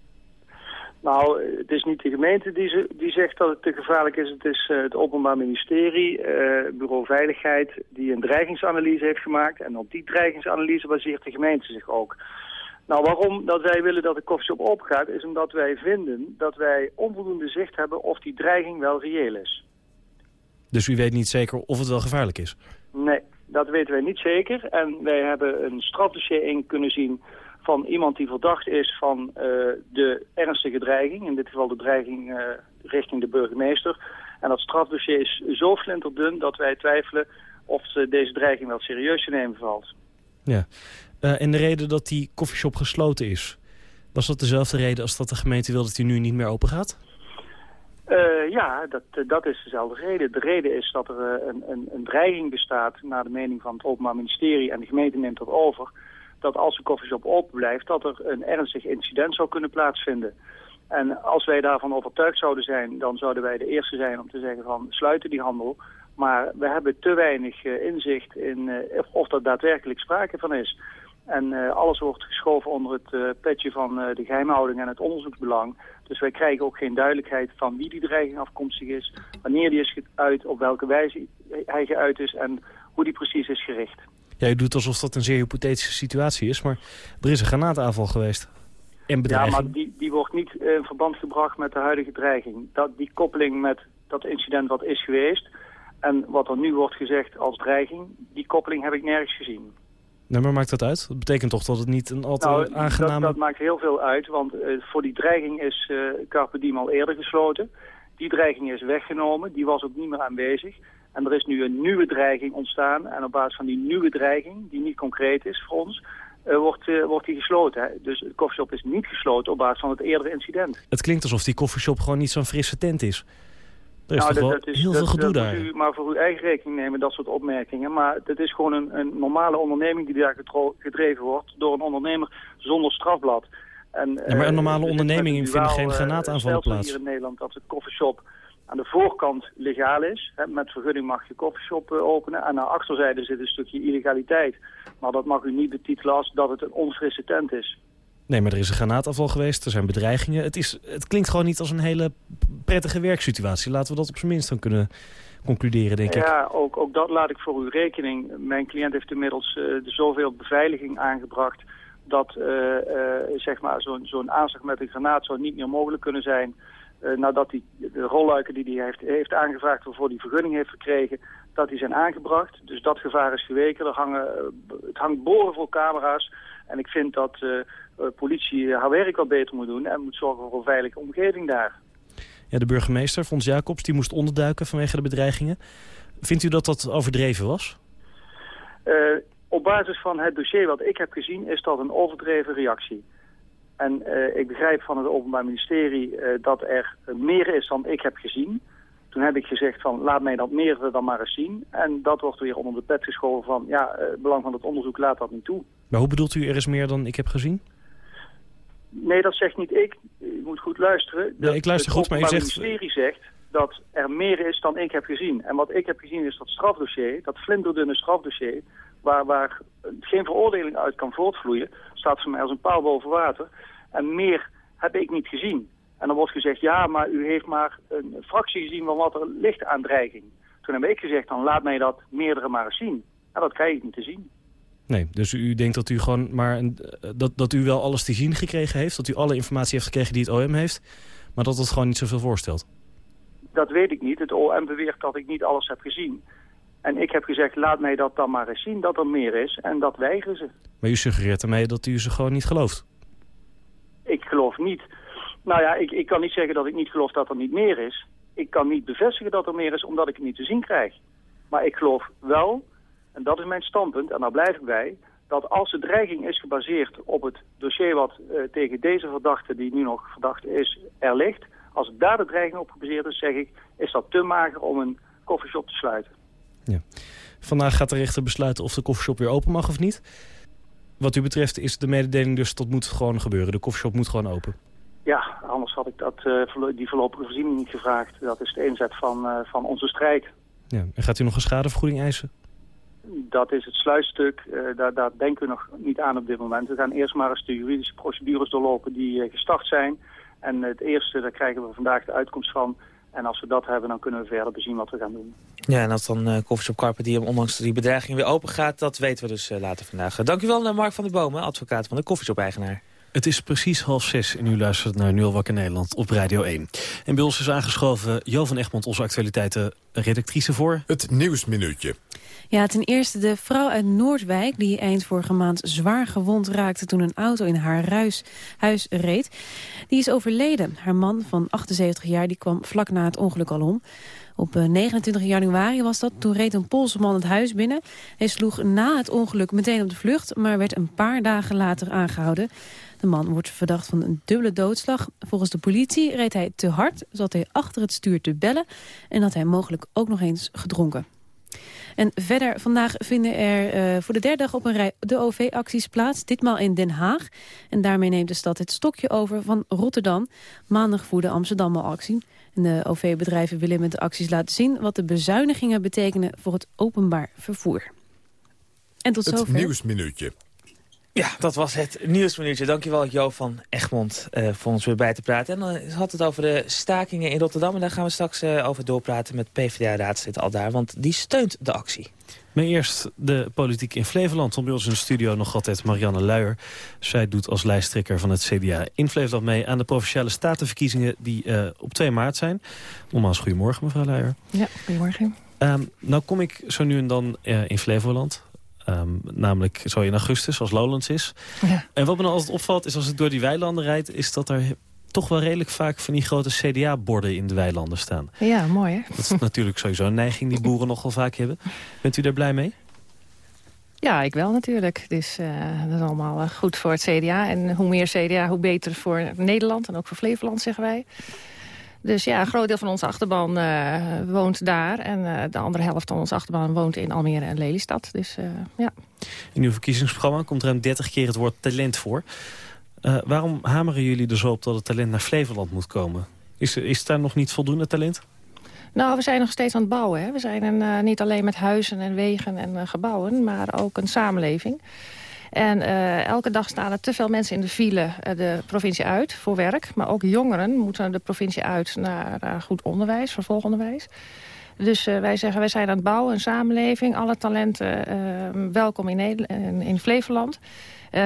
Nou, het is niet de gemeente die, ze, die zegt dat het te gevaarlijk is. Het is uh, het Openbaar Ministerie, uh, Bureau Veiligheid, die een dreigingsanalyse heeft gemaakt. En op die dreigingsanalyse baseert de gemeente zich ook. Nou, waarom dat wij willen dat de koffieshop open gaat, is omdat wij vinden dat wij onvoldoende zicht hebben of die dreiging wel reëel is. Dus u weet niet zeker of het wel gevaarlijk is? Nee, dat weten wij niet zeker. En wij hebben een strafdossier in kunnen zien van iemand die verdacht is van uh, de ernstige dreiging. In dit geval de dreiging uh, richting de burgemeester. En dat strafdossier is zo flinterdun dat wij twijfelen of ze deze dreiging wel serieus te nemen valt. Ja, uh, en de reden dat die koffieshop gesloten is... was dat dezelfde reden als dat de gemeente wil dat hij nu niet meer open gaat? Uh, ja, dat, dat is dezelfde reden. De reden is dat er een, een, een dreiging bestaat... naar de mening van het Openbaar Ministerie en de gemeente neemt dat over dat als de koffieshop open blijft, dat er een ernstig incident zou kunnen plaatsvinden. En als wij daarvan overtuigd zouden zijn, dan zouden wij de eerste zijn om te zeggen van sluiten die handel. Maar we hebben te weinig inzicht in of er daadwerkelijk sprake van is. En uh, alles wordt geschoven onder het petje van de geheimhouding en het onderzoeksbelang. Dus wij krijgen ook geen duidelijkheid van wie die dreiging afkomstig is, wanneer die is geuit, op welke wijze hij geuit is en hoe die precies is gericht. Ja, u doet alsof dat een zeer hypothetische situatie is, maar er is een granaataanval geweest. En bedreiging. Ja, maar die, die wordt niet in verband gebracht met de huidige dreiging. Dat, die koppeling met dat incident wat is geweest en wat er nu wordt gezegd als dreiging, die koppeling heb ik nergens gezien. Nee, maar maakt dat uit? Dat betekent toch dat het niet een altijd nou, aangename... Dat, dat maakt heel veel uit, want uh, voor die dreiging is uh, Carpe Diem al eerder gesloten. Die dreiging is weggenomen, die was ook niet meer aanwezig. En er is nu een nieuwe dreiging ontstaan. En op basis van die nieuwe dreiging, die niet concreet is voor ons... Uh, wordt, uh, wordt die gesloten. Hè? Dus de koffieshop is niet gesloten op basis van het eerdere incident. Het klinkt alsof die koffieshop gewoon niet zo'n frisse tent is. Er is nou, toch dat, wel is, heel dat, veel gedoe daar. U maar voor uw eigen rekening nemen, dat soort opmerkingen. Maar het is gewoon een, een normale onderneming die daar gedreven wordt... door een ondernemer zonder strafblad. En, ja, maar een normale uh, onderneming vindt geen granaataanvallen plaats. hier in Nederland dat de koffieshop aan de voorkant legaal is. Hè, met vergunning mag je koffieshop uh, openen. En aan de achterzijde zit een stukje illegaliteit. Maar dat mag u niet betitelen als dat het een onfrisse tent is. Nee, maar er is een granaatafval geweest, er zijn bedreigingen. Het, is, het klinkt gewoon niet als een hele prettige werksituatie. Laten we dat op zijn minst dan kunnen concluderen, denk ik. Ja, ook, ook dat laat ik voor uw rekening. Mijn cliënt heeft inmiddels uh, zoveel beveiliging aangebracht... dat uh, uh, zeg maar zo'n zo'n aanslag met een granaat zou niet meer mogelijk kunnen zijn... Uh, nadat hij de rolluiken die hij heeft, heeft aangevraagd waarvoor hij vergunning heeft gekregen, dat die zijn aangebracht. Dus dat gevaar is geweken. Er hangen, uh, het hangt borenvol camera's. En ik vind dat uh, politie haar werk wat beter moet doen en moet zorgen voor een veilige omgeving daar. Ja, de burgemeester, Fons Jacobs, die moest onderduiken vanwege de bedreigingen. Vindt u dat dat overdreven was? op basis van het dossier wat ik heb gezien is dat een overdreven reactie. En uh, ik begrijp van het Openbaar Ministerie uh, dat er meer is dan ik heb gezien. Toen heb ik gezegd van laat mij dat meer dan maar eens zien. En dat wordt weer onder de pet geschoven van ja, uh, het belang van het onderzoek laat dat niet toe. Maar hoe bedoelt u er is meer dan ik heb gezien? Nee, dat zegt niet ik. U moet goed luisteren. Ja, ik luister goed, maar u zegt... Het Ministerie zegt dat er meer is dan ik heb gezien. En wat ik heb gezien is dat strafdossier, dat flinterdunne strafdossier... Waar, waar geen veroordeling uit kan voortvloeien, staat voor mij als een paal boven water. En meer heb ik niet gezien. En dan wordt gezegd, ja, maar u heeft maar een fractie gezien van wat er ligt aan dreiging. Toen heb ik gezegd, dan laat mij dat meerdere maar eens zien. En dat krijg ik niet te zien. Nee, dus u denkt dat u gewoon maar een, dat, dat u wel alles te zien gekregen heeft, dat u alle informatie heeft gekregen die het OM heeft, maar dat het gewoon niet zoveel voorstelt? Dat weet ik niet. Het OM beweert dat ik niet alles heb gezien. En ik heb gezegd, laat mij dat dan maar eens zien, dat er meer is. En dat weigeren ze. Maar u suggereert ermee dat u ze gewoon niet gelooft? Ik geloof niet. Nou ja, ik, ik kan niet zeggen dat ik niet geloof dat er niet meer is. Ik kan niet bevestigen dat er meer is, omdat ik het niet te zien krijg. Maar ik geloof wel, en dat is mijn standpunt, en daar blijf ik bij... dat als de dreiging is gebaseerd op het dossier wat uh, tegen deze verdachte, die nu nog verdachte is, er ligt, als daar de dreiging op gebaseerd is, zeg ik, is dat te mager om een koffieshop te sluiten. Ja. Vandaag gaat de rechter besluiten of de koffieshop weer open mag of niet. Wat u betreft is de mededeling dus dat moet gewoon gebeuren. De koffieshop moet gewoon open. Ja, anders had ik dat, uh, die voorlopige voorziening niet gevraagd. Dat is de inzet van, uh, van onze strijd. Ja. En gaat u nog een schadevergoeding eisen? Dat is het sluitstuk. Uh, daar, daar, denken we nog niet aan op dit moment. We gaan eerst maar eens de juridische procedures doorlopen die gestart zijn. En het eerste, daar krijgen we vandaag de uitkomst van. En als we dat hebben, dan kunnen we verder bezien wat we gaan doen. Ja, en als dan uh, Koffieshop Carpet die ondanks die bedreiging weer open gaat... dat weten we dus uh, later vandaag. Dank u wel, Mark van der Bomen, advocaat van de Koffieshop-eigenaar. Het is precies half zes en u luistert naar Nu al wakker Nederland op Radio 1. En bij ons is aangeschoven Jo van Egmond, onze actualiteiten redactrice voor... Het Nieuwsminuutje. Ja, ten eerste de vrouw uit Noordwijk... die eind vorige maand zwaar gewond raakte toen een auto in haar ruis, huis reed. Die is overleden. Haar man van 78 jaar die kwam vlak na het ongeluk al om. Op 29 januari was dat. Toen reed een Poolse man het huis binnen. Hij sloeg na het ongeluk meteen op de vlucht... maar werd een paar dagen later aangehouden. De man wordt verdacht van een dubbele doodslag. Volgens de politie reed hij te hard, zat hij achter het stuur te bellen... en had hij mogelijk ook nog eens gedronken. En verder, vandaag vinden er uh, voor de derde dag op een rij de OV-acties plaats. Ditmaal in Den Haag. En daarmee neemt de stad het stokje over van Rotterdam. Maandag voerde Amsterdam al actie. En de OV-bedrijven willen met de acties laten zien... wat de bezuinigingen betekenen voor het openbaar vervoer. En tot het zover. Nieuwsminuutje. Ja, dat was het nieuwsminuutje. Dankjewel Jo van Egmond uh, voor ons weer bij te praten. En dan had het over de stakingen in Rotterdam. En daar gaan we straks uh, over doorpraten met PvdA-raadslid Aldaar. Want die steunt de actie. Maar eerst de politiek in Flevoland. Om bij ons in de studio nog altijd Marianne Luijer. Zij doet als lijsttrekker van het CDA in Flevoland mee... aan de Provinciale Statenverkiezingen die op 2 maart zijn. Nogmaals, goedemorgen mevrouw Luijer. Ja, goedemorgen. Um, nou kom ik zo nu en dan in Flevoland... Um, namelijk zo in augustus, als Lowlands is. Ja. En wat me dan altijd opvalt, is als ik door die weilanden rijd... is dat er toch wel redelijk vaak van die grote CDA-borden in de weilanden staan. Ja, mooi hè? Dat is natuurlijk sowieso een neiging die boeren nogal vaak hebben. Bent u daar blij mee? Ja, ik wel natuurlijk. Dus uh, dat is allemaal uh, goed voor het CDA. En hoe meer CDA, hoe beter voor Nederland en ook voor Flevoland, zeggen wij. Dus ja, een groot deel van onze achterban uh, woont daar. En uh, de andere helft van onze achterban woont in Almere en Lelystad. Dus uh, ja. In uw verkiezingsprogramma komt ruim 30 keer het woord talent voor. waarom hameren jullie er zo op dat het talent naar Flevoland moet komen? Is, is daar nog niet voldoende talent? Nou, we zijn nog steeds aan het bouwen. Hè. We zijn een, niet alleen met huizen en wegen en gebouwen, maar ook een samenleving. En uh, elke dag staan er te veel mensen in de file uh, de provincie uit voor werk. Maar ook jongeren moeten de provincie uit naar uh, goed onderwijs, vervolgonderwijs. Dus wij zeggen, wij zijn aan het bouwen, een samenleving. Alle talenten welkom in, in Flevoland.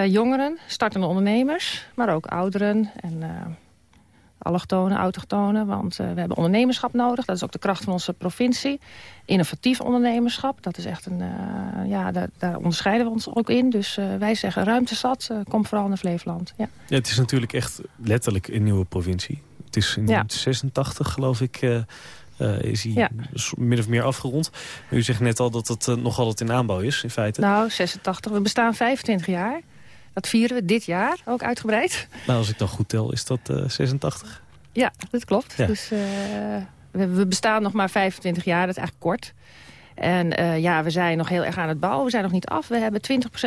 jongeren, startende ondernemers, maar ook ouderen en allochtonen, autochtonen. Want uh, we hebben ondernemerschap nodig. Dat is ook de kracht van onze provincie. Innovatief ondernemerschap. Dat is echt een, uh, ja, daar, daar, onderscheiden we ons ook in. Dus uh, wij zeggen ruimte zat, kom vooral naar Flevoland. Ja. ja. het is natuurlijk echt letterlijk een nieuwe provincie. Het is in ja. 86 geloof ik... is hij ja. min of meer afgerond. U zegt net al dat het nog altijd in aanbouw is, in feite. Nou, 86. We bestaan 25 jaar. Dat vieren we dit jaar, ook uitgebreid. Nou, als ik dan goed tel, is dat uh, 86? Ja, dat klopt. Ja. Dus uh, we, we, bestaan nog maar 25 jaar, dat is eigenlijk kort. En uh, ja, we zijn nog heel erg aan het bouwen. We zijn nog niet af. We hebben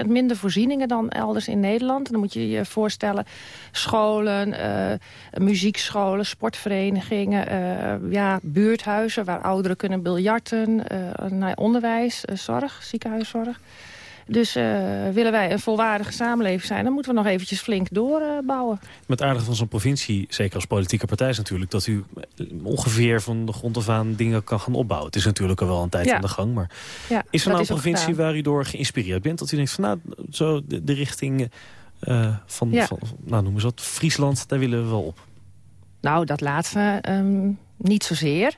20% minder voorzieningen dan elders in Nederland. Dan moet je je voorstellen, scholen, uh, muziekscholen, sportverenigingen, ja, buurthuizen waar ouderen kunnen biljarten, onderwijs, zorg, ziekenhuiszorg. Dus uh, willen wij een volwaardige samenleving zijn... dan moeten we nog eventjes flink doorbouwen. Met aardig van zo'n provincie, zeker als politieke partij natuurlijk... dat u ongeveer van de grond af aan dingen kan gaan opbouwen. Het is natuurlijk al wel een tijd ja. aan de gang. Maar ja, is er nou een provincie waar u door geïnspireerd bent? Dat u denkt van nou, zo de, de richting uh, van, ja. van, nou noemen ze dat, Friesland, daar willen we wel op. Nou, dat laatste um, niet zozeer.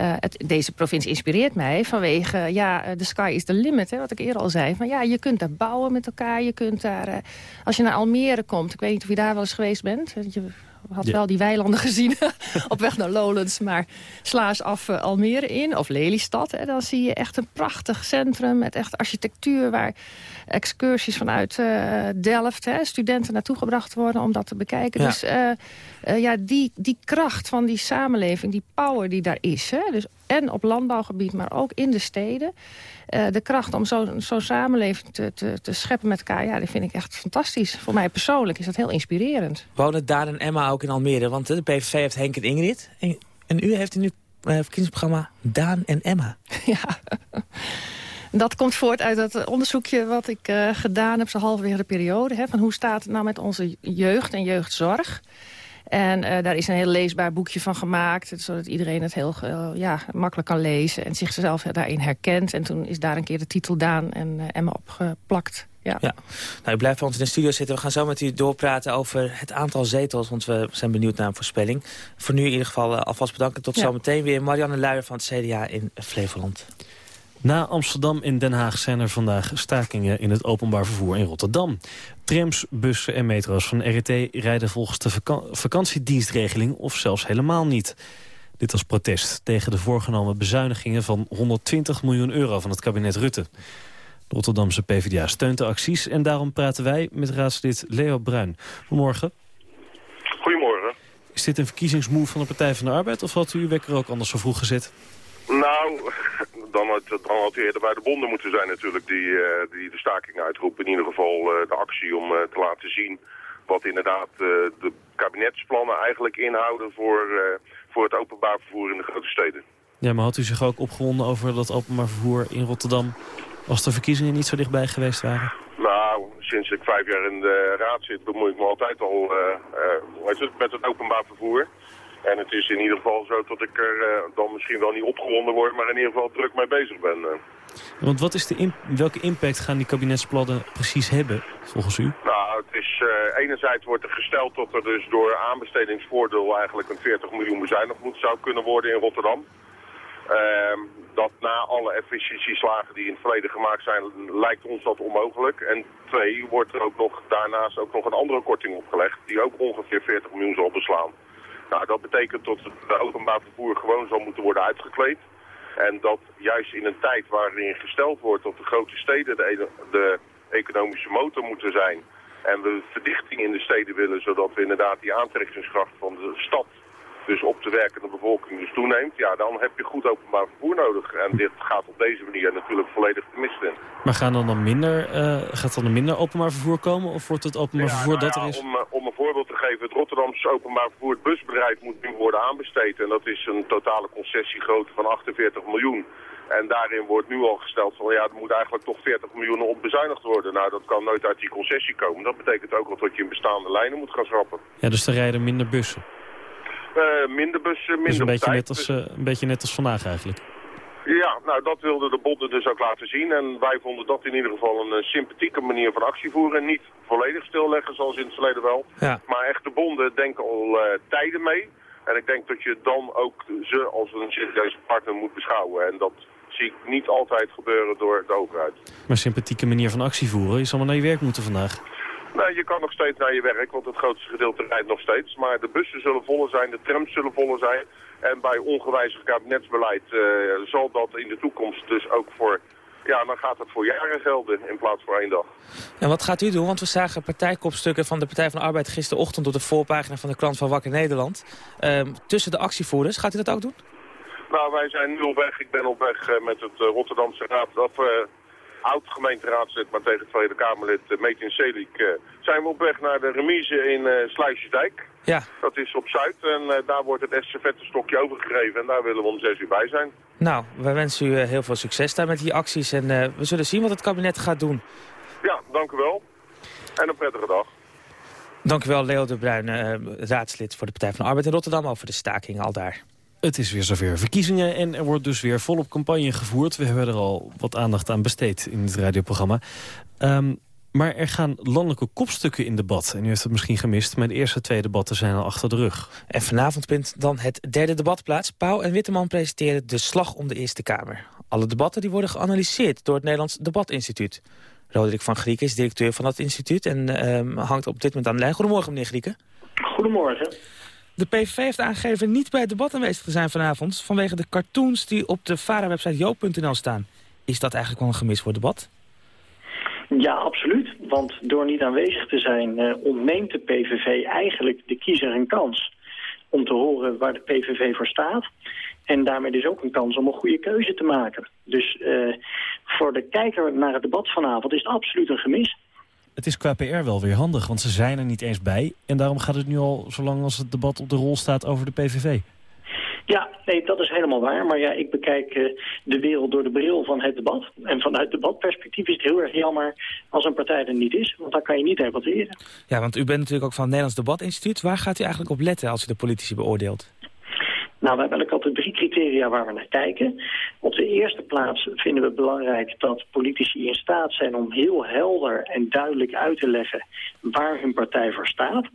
Uh, het, deze provincie inspireert mij vanwege, ja, de sky is the limit, hè, wat ik eerder al zei. Van, ja, je kunt daar bouwen met elkaar, je kunt daar... Uh, als je naar Almere komt, ik weet niet of je daar wel eens geweest bent... Je had Ja. wel die weilanden gezien op weg naar Lowlands. Maar sla eens af eh, Almere in, of Lelystad. Hè, dan zie je echt een prachtig centrum met echt architectuur... waar excursies vanuit eh, Delft, hè, studenten naartoe gebracht worden... om dat te bekijken. Ja. Dus eh, eh, ja, die, die kracht van die samenleving, die power die daar is... Hè, dus en op landbouwgebied, maar ook in de steden... eh, de kracht om zo'n zo'n samenleving te, te, te scheppen met elkaar... ja, die vind ik echt fantastisch. Voor mij persoonlijk is dat heel inspirerend. Wonen Daan en Emma ook in Almere? Want eh, de PVV heeft Henk en Ingrid. En, en u heeft in uw verkiezingsprogramma Daan en Emma. Dat komt voort uit dat onderzoekje wat ik gedaan heb... zo halverwege de periode. Hè, van hoe staat het nou met onze jeugd en jeugdzorg? En eh, daar is een heel leesbaar boekje van gemaakt... zodat iedereen het heel eh, ja, makkelijk kan lezen... en zichzelf daarin herkent. En toen is daar een keer de titel Daan en eh, Emma opgeplakt. Ja. Ja. Nou, u blijft bij ons in de studio zitten. We gaan zo met u doorpraten over het aantal zetels. Want we zijn benieuwd naar een voorspelling. Voor nu in ieder geval alvast bedanken. Tot Ja. zometeen weer. Marianne Luijer van het CDA in Flevoland. Na Amsterdam en Den Haag zijn er vandaag stakingen in het openbaar vervoer in Rotterdam. Trams, bussen en metro's van RET rijden volgens de vaka- vakantiedienstregeling of zelfs helemaal niet. Dit als protest tegen de voorgenomen bezuinigingen van 120 miljoen euro van het kabinet Rutte. De Rotterdamse PvdA steunt de acties en daarom praten wij met raadslid Leo Bruin. Goedemorgen. Goedemorgen. Is dit een verkiezingsmove van de Partij van de Arbeid of had u uw wekker ook anders zo vroeg gezet? Nou, dan had, dan had u eerder bij de bonden moeten zijn natuurlijk die, eh, die de staking uitroepen. In ieder geval eh, de actie om eh, te laten zien wat inderdaad de kabinetsplannen eigenlijk inhouden voor, voor het openbaar vervoer in de grote steden. Ja, maar had u zich ook opgewonden over dat openbaar vervoer in Rotterdam... als de verkiezingen niet zo dichtbij geweest waren? Nou, sinds ik vijf jaar in de raad zit bemoei ik me altijd al met het openbaar vervoer. En het is in ieder geval zo dat ik er eh, dan misschien wel niet opgewonden word, maar in ieder geval druk mee bezig ben. eh. Want wat is de imp- welke impact gaan die kabinetsplannen precies hebben, volgens u? Nou, het is, eh, enerzijds wordt er gesteld dat er dus door aanbestedingsvoordeel eigenlijk een 40 miljoen bezuinigd moet zou kunnen worden in Rotterdam. Ehm, dat na alle efficiëntieslagen die in het verleden gemaakt zijn, lijkt ons dat onmogelijk. En twee, wordt er ook nog daarnaast ook nog een andere korting opgelegd, die ook ongeveer 40 miljoen zal beslaan. Nou, dat betekent dat het openbaar vervoer gewoon zal moeten worden uitgekleed. En dat juist in een tijd waarin gesteld wordt dat de grote steden de, de economische motor moeten zijn. En we verdichting in de steden willen, zodat we inderdaad die aantrekkingskracht van de stad, dus op de werkende bevolking, dus toeneemt. Ja, dan heb je goed openbaar vervoer nodig. En dit gaat op deze manier natuurlijk volledig te mist in. Maar gaan dan dan minder, eh, gaat dan er minder openbaar vervoer komen? Of wordt het openbaar Ja, vervoer nou dat ja, er is? Om, eh, om een voorbeeld te geven, het Rotterdamse openbaar vervoer, het busbedrijf moet nu worden aanbesteed. En dat is een totale concessiegrootte van 48 miljoen. En daarin wordt nu al gesteld van ja, er moet eigenlijk toch 40 miljoen op bezuinigd worden. Nou, dat kan nooit uit die concessie komen. Dat betekent ook wel dat je in bestaande lijnen moet gaan schrappen. Ja, dus er rijden minder bussen. Eh, minder bussen, minder Dus een beetje, tijd. net als, eh, een beetje net als vandaag eigenlijk. Ja, nou dat wilden de bonden dus ook laten zien. En wij vonden dat in ieder geval een eh, sympathieke manier van actie voeren. Niet volledig stilleggen zoals in het verleden wel. Ja. Maar echt de bonden denken al tijden mee. En ik denk dat je dan ook ze als een serieuze partner moet beschouwen. En dat zie ik niet altijd gebeuren door de overheid. Maar sympathieke manier van actie voeren. Je zal maar naar je werk moeten vandaag. Nee, je kan nog steeds naar je werk, want het grootste gedeelte rijdt nog steeds. Maar de bussen zullen voller zijn, de trams zullen voller zijn. En bij ongewijzigd kabinetsbeleid eh, zal dat in de toekomst dus ook voor... Ja, dan gaat het voor jaren gelden in plaats van één dag. En wat gaat u doen? Want we zagen partijkopstukken van de Partij van de Arbeid gisterochtend op de voorpagina van de krant van Wakker Nederland. Ehm, tussen de actievoerders. Gaat u dat ook doen? Nou, wij zijn nu op weg. Ik ben op weg eh, met het eh, Rotterdamse raad, of oud-gemeenteraadslid, maar tegen Tweede Kamerlid uh, Metin Selik. eh, zijn we op weg naar de remise in eh Sluisjesdijk. Ja. Dat is op Zuid en daar wordt het estafette-stokje overgegeven en daar willen we om zes uur bij zijn. Nou, wij wensen u heel veel succes daar met die acties. En we zullen zien wat het kabinet gaat doen. Ja, dank u wel. En een prettige dag. Dank u wel, Leo de Bruin, raadslid voor de Partij van de Arbeid in Rotterdam... over de staking al daar. Het is weer zover verkiezingen en er wordt dus weer volop campagne gevoerd. We hebben er al wat aandacht aan besteed in het radioprogramma. Ehm, maar er gaan landelijke kopstukken in debat. En u heeft het misschien gemist, maar de eerste twee debatten zijn al achter de rug. En vanavond vindt dan het derde debat plaats. Pauw en Witteman presenteren de slag om de Eerste Kamer. Alle debatten die worden geanalyseerd door het Nederlands Debatinstituut. Roderick van Grieken is directeur van dat instituut en ehm, hangt op dit moment aan de lijn. Goedemorgen, meneer Grieken. Goedemorgen. De PVV heeft aangegeven niet bij het debat aanwezig te zijn vanavond... vanwege de cartoons die op de VARA-website joop.nl staan. Is dat eigenlijk wel een gemis voor het debat? Ja, absoluut. Want door niet aanwezig te zijn uh, ontneemt de PVV eigenlijk de kiezer een kans om te horen waar de PVV voor staat. En daarmee dus ook een kans om een goede keuze te maken. Dus uh, voor de kijker naar het debat vanavond is het absoluut een gemis. Het is qua PR wel weer handig, want ze zijn er niet eens bij. En daarom gaat het nu al, zolang als het debat op de rol staat, over de PVV. Ja, nee, dat is helemaal waar. Maar ja, ik bekijk uh, de wereld door de bril van het debat. En vanuit debatperspectief is het heel erg jammer als een partij er niet is. Want dan kan je niet debatteren. Ja, want u bent natuurlijk ook van het Nederlands Debatinstituut. Waar gaat u eigenlijk op letten als u de politici beoordeelt? Nou, we hebben eigenlijk altijd drie criteria waar we naar kijken. Op de eerste plaats vinden we belangrijk dat politici in staat zijn om heel helder en duidelijk uit te leggen waar hun partij voor staat.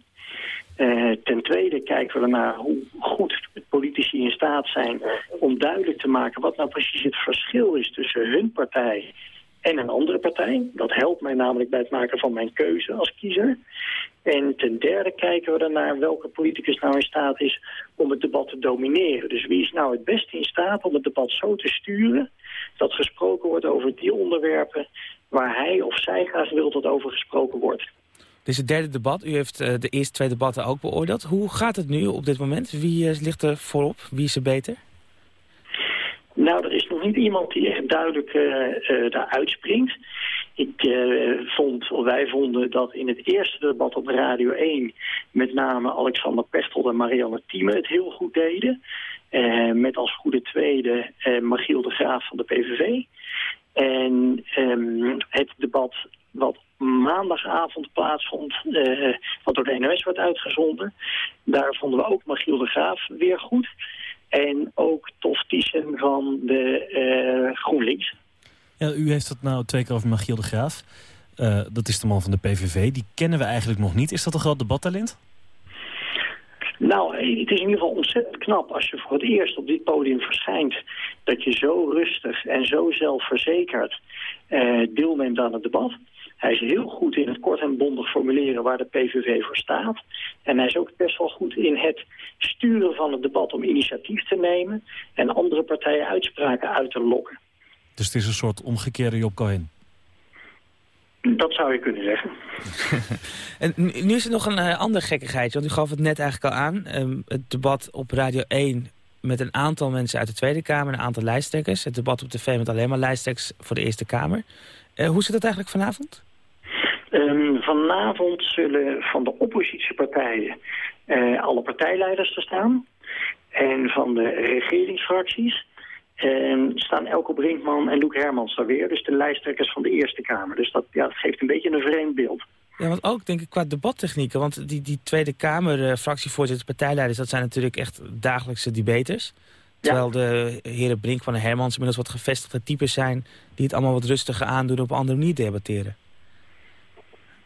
Uh, ten tweede kijken we naar hoe goed politici in staat zijn om duidelijk te maken wat nou precies het verschil is tussen hun partij en een andere partij. Dat helpt mij namelijk bij het maken van mijn keuze als kiezer. En ten derde kijken we naar welke politicus nou in staat is om het debat te domineren. Dus wie is nou het beste in staat om het debat zo te sturen... dat gesproken wordt over die onderwerpen waar hij of zij graag wil dat over gesproken wordt. Is het derde debat. U heeft uh, de eerste twee debatten ook beoordeeld. Hoe gaat het nu op dit moment? Wie uh, ligt er voorop? Wie is er beter? Nou, er is nog niet iemand die echt duidelijk uh, daar uitspringt. Ik uh, vond, of wij vonden dat in het eerste debat op Radio 1... met name Alexander Pechtel en Marianne Thieme het heel goed deden. Met als goede tweede Magiel de Graaf van de PVV. En um, het debat wat maandagavond plaatsvond, wat door de NOS werd uitgezonden... daar vonden we ook Magiel de Graaf weer goed... En ook Tof Thyssen van de uh, GroenLinks. Ja, u heeft het nou twee keer over Magiel de Graaf. Uh, dat is de man van de PVV. Die kennen we eigenlijk nog niet. Is dat een groot debattalent? Nou, het is in ieder geval ontzettend knap als je voor het eerst op dit podium verschijnt... dat je zo rustig en zo zelfverzekerd uh, deelneemt aan het debat. Hij is heel goed in het kort en bondig formuleren waar de PVV voor staat. En hij is ook best wel goed in het sturen van het debat om initiatief te nemen... en andere partijen uitspraken uit te lokken. Dus het is een soort omgekeerde Job Cohen? Dat zou je kunnen zeggen. en nu is er nog een uh, ander gekkigheidje, want u gaf het net eigenlijk al aan. Um, het debat op Radio 1 met een aantal mensen uit de Tweede Kamer, een aantal lijsttrekkers. Het debat op tv met alleen maar lijsttrekkers voor de Eerste Kamer. Uh, hoe zit dat eigenlijk vanavond? Um, vanavond zullen van de oppositiepartijen uh, alle partijleiders te staan. En van de regeringsfracties en staan Elko Brinkman en Loek Hermans daar weer. Dus de lijsttrekkers van de Eerste Kamer. Dus dat, ja, dat geeft een beetje een vreemd beeld. Ja, want ook denk ik qua debattechnieken. Want die, die Tweede Kamer, uh, fractievoorzitters, partijleiders... dat zijn natuurlijk echt dagelijkse debaters. Terwijl ja. de heren Brinkman en Hermans inmiddels wat gevestigde types zijn... die het allemaal wat rustiger aandoen op een andere manier debatteren.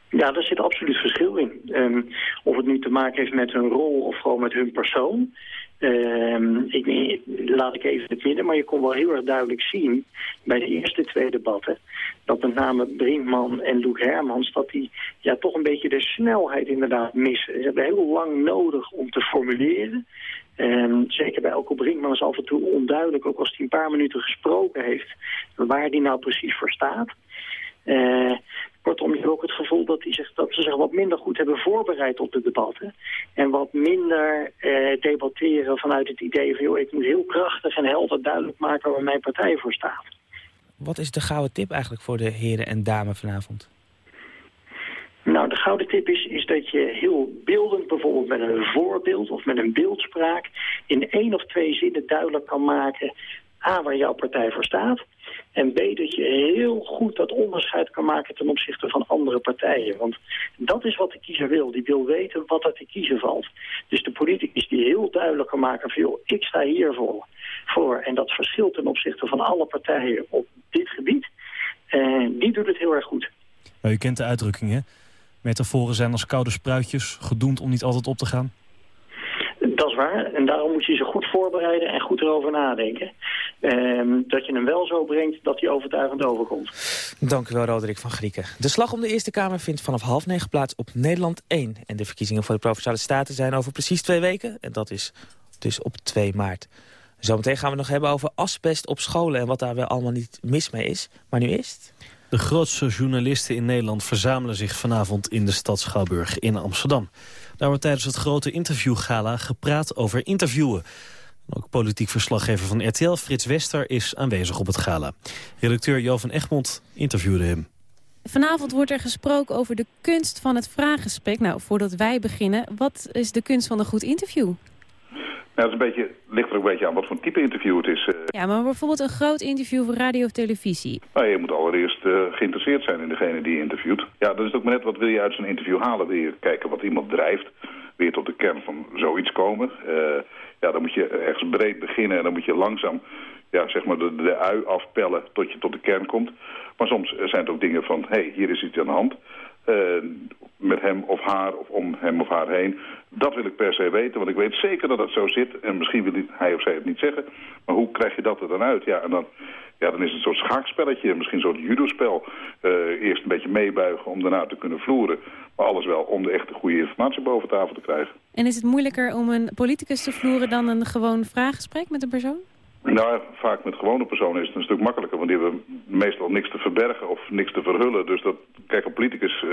Ja, daar zit absoluut verschil in. Um, of het nu te maken heeft met hun rol of gewoon met hun persoon. Um, ik, laat ik even het midden, maar je kon wel heel erg duidelijk zien bij de eerste twee debatten dat met name Brinkman en Loek Hermans, dat die ja, toch een beetje de snelheid inderdaad missen. Ze hebben heel lang nodig om te formuleren. Um, zeker bij Elko Brinkman is af en toe onduidelijk, ook als hij een paar minuten gesproken heeft, waar die nou precies voor staat. Uh, kortom, je hebt ook het gevoel dat, die zich, dat ze zich wat minder goed hebben voorbereid op de debatten. En wat minder uh, debatteren vanuit het idee van... joh, ik moet heel krachtig en helder duidelijk maken waar mijn partij voor staat. Wat is de gouden tip eigenlijk voor de heren en dames vanavond? Nou, de gouden tip is, is dat je heel beeldend, bijvoorbeeld met een voorbeeld of met een beeldspraak... in één of twee zinnen duidelijk kan maken... A, waar jouw partij voor staat... En B, dat je heel goed dat onderscheid kan maken ten opzichte van andere partijen. Want dat is wat de kiezer wil. Die wil weten wat er te kiezen valt. Dus de politicus die heel duidelijk kan maken van... ik sta hier voor. En dat verschilt ten opzichte van alle partijen op dit gebied. En die doet het heel erg goed. Maar u kent de uitdrukking, hè? Metaforen zijn als koude spruitjes, gedoemd om niet altijd op te gaan. Dat is waar. En daarom moet je ze goed voorbereiden en goed erover nadenken. ehm, dat je hem wel zo brengt dat hij overtuigend overkomt. Dank u wel, Roderick van Grieken. De slag om de Eerste Kamer vindt vanaf half negen plaats op Nederland 1. En de verkiezingen voor de Provinciale Staten zijn over precies twee weken. En dat is dus op 2 maart. Zometeen gaan we nog hebben over asbest op scholen... en wat daar wel allemaal niet mis mee is. Maar nu eerst... De grootste journalisten in Nederland verzamelen zich vanavond in de stad Schouwburg in Amsterdam. Daar wordt tijdens het grote interviewgala gepraat over interviewen. Ook politiek verslaggever van RTL, Frits Wester, is aanwezig op het gala. Redacteur Jo van Egmond interviewde hem. Vanavond wordt er gesproken over de kunst van het vraaggesprek. Nou, voordat wij beginnen, wat is de kunst van een goed interview? Nou, het is een beetje, ligt er ook een beetje aan wat voor type interview het is. eh. Ja, maar bijvoorbeeld een groot interview voor radio of televisie. Nou, je moet allereerst eh, geïnteresseerd zijn in degene die je interviewt. Ja, dat is ook maar net wat wil je uit zo'n interview halen. Wil je kijken wat iemand drijft? Wil je tot de kern van zoiets komen? Eh, ja, dan moet je ergens breed beginnen en dan moet je langzaam ja, zeg maar de, de ui afpellen tot je tot de kern komt. Maar soms zijn het ook dingen van, hé, hey, hier is iets aan de hand. Eh, met hem of haar of om hem of haar heen. Dat wil ik per se weten, want ik weet zeker dat het zo zit. En misschien wil hij of zij het niet zeggen. Maar hoe krijg je dat er dan uit? Ja, en dan, ja, dan is het een soort schaakspelletje, misschien een soort judospel. Eh eerst een beetje meebuigen om daarna te kunnen vloeren. Maar alles wel om de echte goede informatie boven tafel te krijgen. En is het moeilijker om een politicus te vloeren dan een gewoon vraaggesprek met een persoon? Nou, vaak met gewone personen is het een stuk makkelijker. Want die hebben meestal niks te verbergen of niks te verhullen. Dus dat, kijk, een politicus, eh,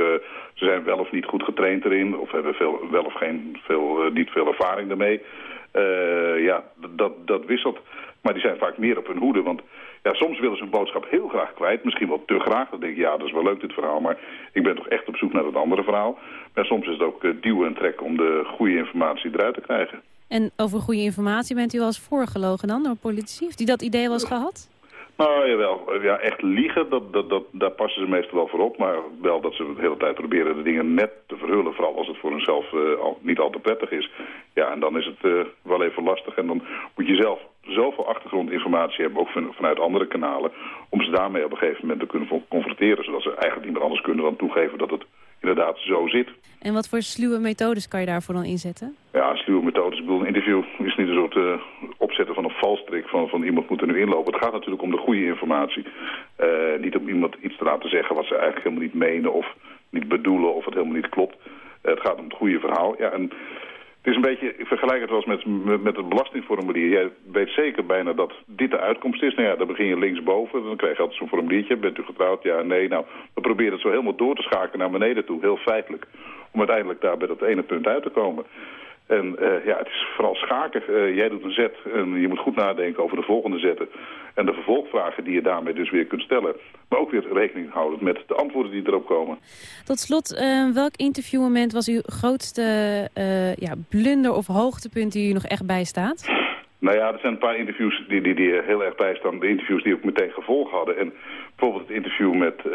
ze zijn wel of niet goed getraind erin. Of hebben veel, wel of geen, veel, eh, niet veel ervaring daarmee. Eh, ja, dat, dat wisselt. Maar die zijn vaak meer op hun hoede. Want ja, soms willen ze een boodschap heel graag kwijt. Misschien wel te graag. Dan denk ik, ja, dat is wel leuk dit verhaal. Maar ik ben toch echt op zoek naar het andere verhaal. Maar soms is het ook duwen en trekken om de goede informatie eruit te krijgen. En over goede informatie bent u wel eens voorgelogen dan door politici? Heeft u dat idee eens gehad? Nou, jawel. Ja, echt liegen, dat, dat, dat, daar passen ze meestal wel voor op. Maar wel dat ze de hele tijd proberen de dingen net te verhullen. Vooral als het voor hunzelf eh, niet al te prettig is. Ja, en dan is het eh, wel even lastig. En dan moet je zelf zoveel achtergrondinformatie hebben, ook van, vanuit andere kanalen... om ze daarmee op een gegeven moment te kunnen confronteren. Zodat ze eigenlijk niet meer anders kunnen dan toegeven dat het inderdaad zo zit. En wat voor sluwe methodes kan je daarvoor dan inzetten? Ja, sluwe methodes. Ik bedoel, een interview is niet een soort eh, opzetten van een valstrik van, van iemand moet er nu inlopen. Het gaat natuurlijk om de goede informatie. Eh, niet om iemand iets te laten zeggen wat ze eigenlijk helemaal niet menen of niet bedoelen of het helemaal niet klopt. Eh, het gaat om het goede verhaal. Ja, en het is een beetje, ik vergelijk het wel eens met, met, het belastingformulier. Jij weet zeker bijna dat dit de uitkomst is. Nou ja, dan begin je linksboven, dan krijg je altijd zo'n formuliertje. Bent u getrouwd? Ja, nee. Nou, we proberen het zo helemaal door te schakelen naar beneden toe, heel feitelijk. Om uiteindelijk daar bij dat ene punt uit te komen. En eh, ja, het is vooral schaken. Eh, jij doet een zet en je moet goed nadenken over de volgende zetten. En de vervolgvragen die je daarmee dus weer kunt stellen. Maar ook weer rekening houden met de antwoorden die erop komen. Tot slot, eh, welk interviewmoment was uw grootste ja, blunder of hoogtepunt die u nog echt bijstaat? Nou ja, er zijn een paar interviews die, die, die heel erg bij staan. De interviews die ook meteen gevolg hadden. En bijvoorbeeld het interview met uh,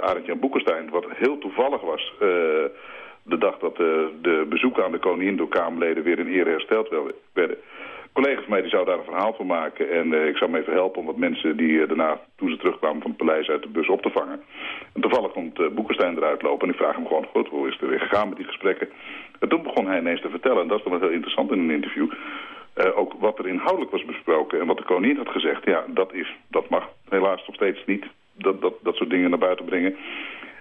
Arend-Jan Boekenstein, wat heel toevallig was. Uh, de dag dat de, de bezoeken aan de koningin door Kamerleden weer in ere hersteld werden. Collega's van mij die daar een verhaal van maken. En uh, ik zou me even helpen om wat mensen die uh, daarna, toen ze terugkwamen van het paleis, uit de bus op te vangen. En toevallig komt uh, Boekenstein eruit lopen en ik vraag hem gewoon, goed, hoe is het er weer gegaan met die gesprekken? En toen begon hij ineens te vertellen, en dat is dan wel heel interessant in een interview, ook wat er inhoudelijk was besproken en wat de koningin had gezegd. Ja, dat, is, dat mag helaas nog steeds niet, dat, dat, dat soort dingen naar buiten brengen.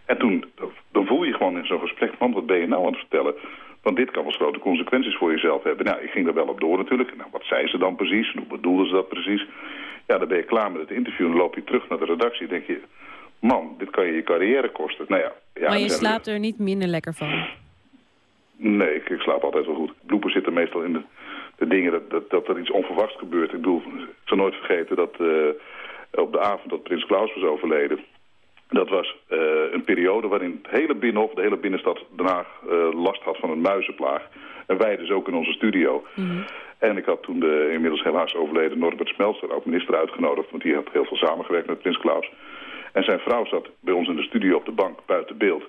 En toen, dan voel je gewoon in zo'n gesprek, man, wat ben je nou aan het vertellen? Want dit kan wel grote consequenties voor jezelf hebben. Nou, ik ging er wel op door natuurlijk. Nou, wat zei ze dan precies? Hoe bedoelden ze dat precies? Ja, dan ben je klaar met het interview en dan loop je terug naar de redactie. en denk je, man, dit kan je je carrière kosten. Nou ja, ja, maar je slaapt er niet minder lekker van? Nee, ik, ik slaap altijd wel goed. Bloepen zitten meestal in de, de dingen dat, dat, dat, er iets onverwachts gebeurt. Ik bedoel, ik zal nooit vergeten dat uh, op de avond dat Prins Klaus was overleden... Dat was uh, een periode waarin het hele binnenhof, de hele binnenstad Den Haag uh, last had van een muizenplaag. En wij dus ook in onze studio. Mm -hmm. En ik had toen de inmiddels helaas overleden Norbert Smeltzer, ook minister, uitgenodigd. Want die had heel veel samengewerkt met Prins Klaus. En zijn vrouw zat bij ons in de studio op de bank buiten beeld.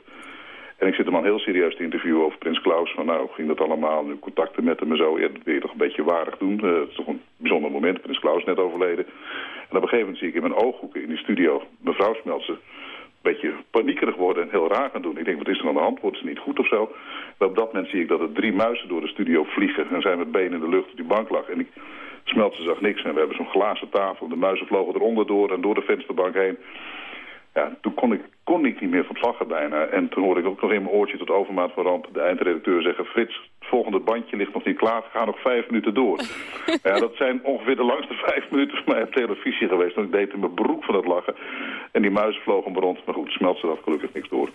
En ik zit hem al heel serieus te interviewen over Prins Klaus. Van nou, ging dat allemaal, nu contacten met hem en zo. Ja, dat wil je toch een beetje waardig doen. Uh, het is toch een bijzonder moment, Prins Klaus net overleden. En op een gegeven moment zie ik in mijn ooghoeken in die studio mevrouw Smeltzer beetje paniekerig worden en heel raar gaan doen. Ik denk, wat is er aan de hand? Wordt ze niet goed of zo? En op dat moment zie ik dat er drie muizen door de studio vliegen. En zijn met benen in de lucht op die bank lag. En ik Smeltsen zag niks en we hebben zo'n glazen tafel. De muizen vlogen eronder door en door de vensterbank heen. Ja, toen kon ik, kon ik niet meer van het lachen bijna. En toen hoorde ik ook nog in mijn oortje tot overmaat van ramp de eindredacteur zeggen... Frits, het volgende bandje ligt nog niet klaar, ga nog vijf minuten door. ja, dat zijn ongeveer de langste vijf minuten voor mij op televisie geweest. Want ik deed in mijn broek van het lachen. En die muizen vlogen me rond. Maar goed, smelt ze dat gelukkig niks door.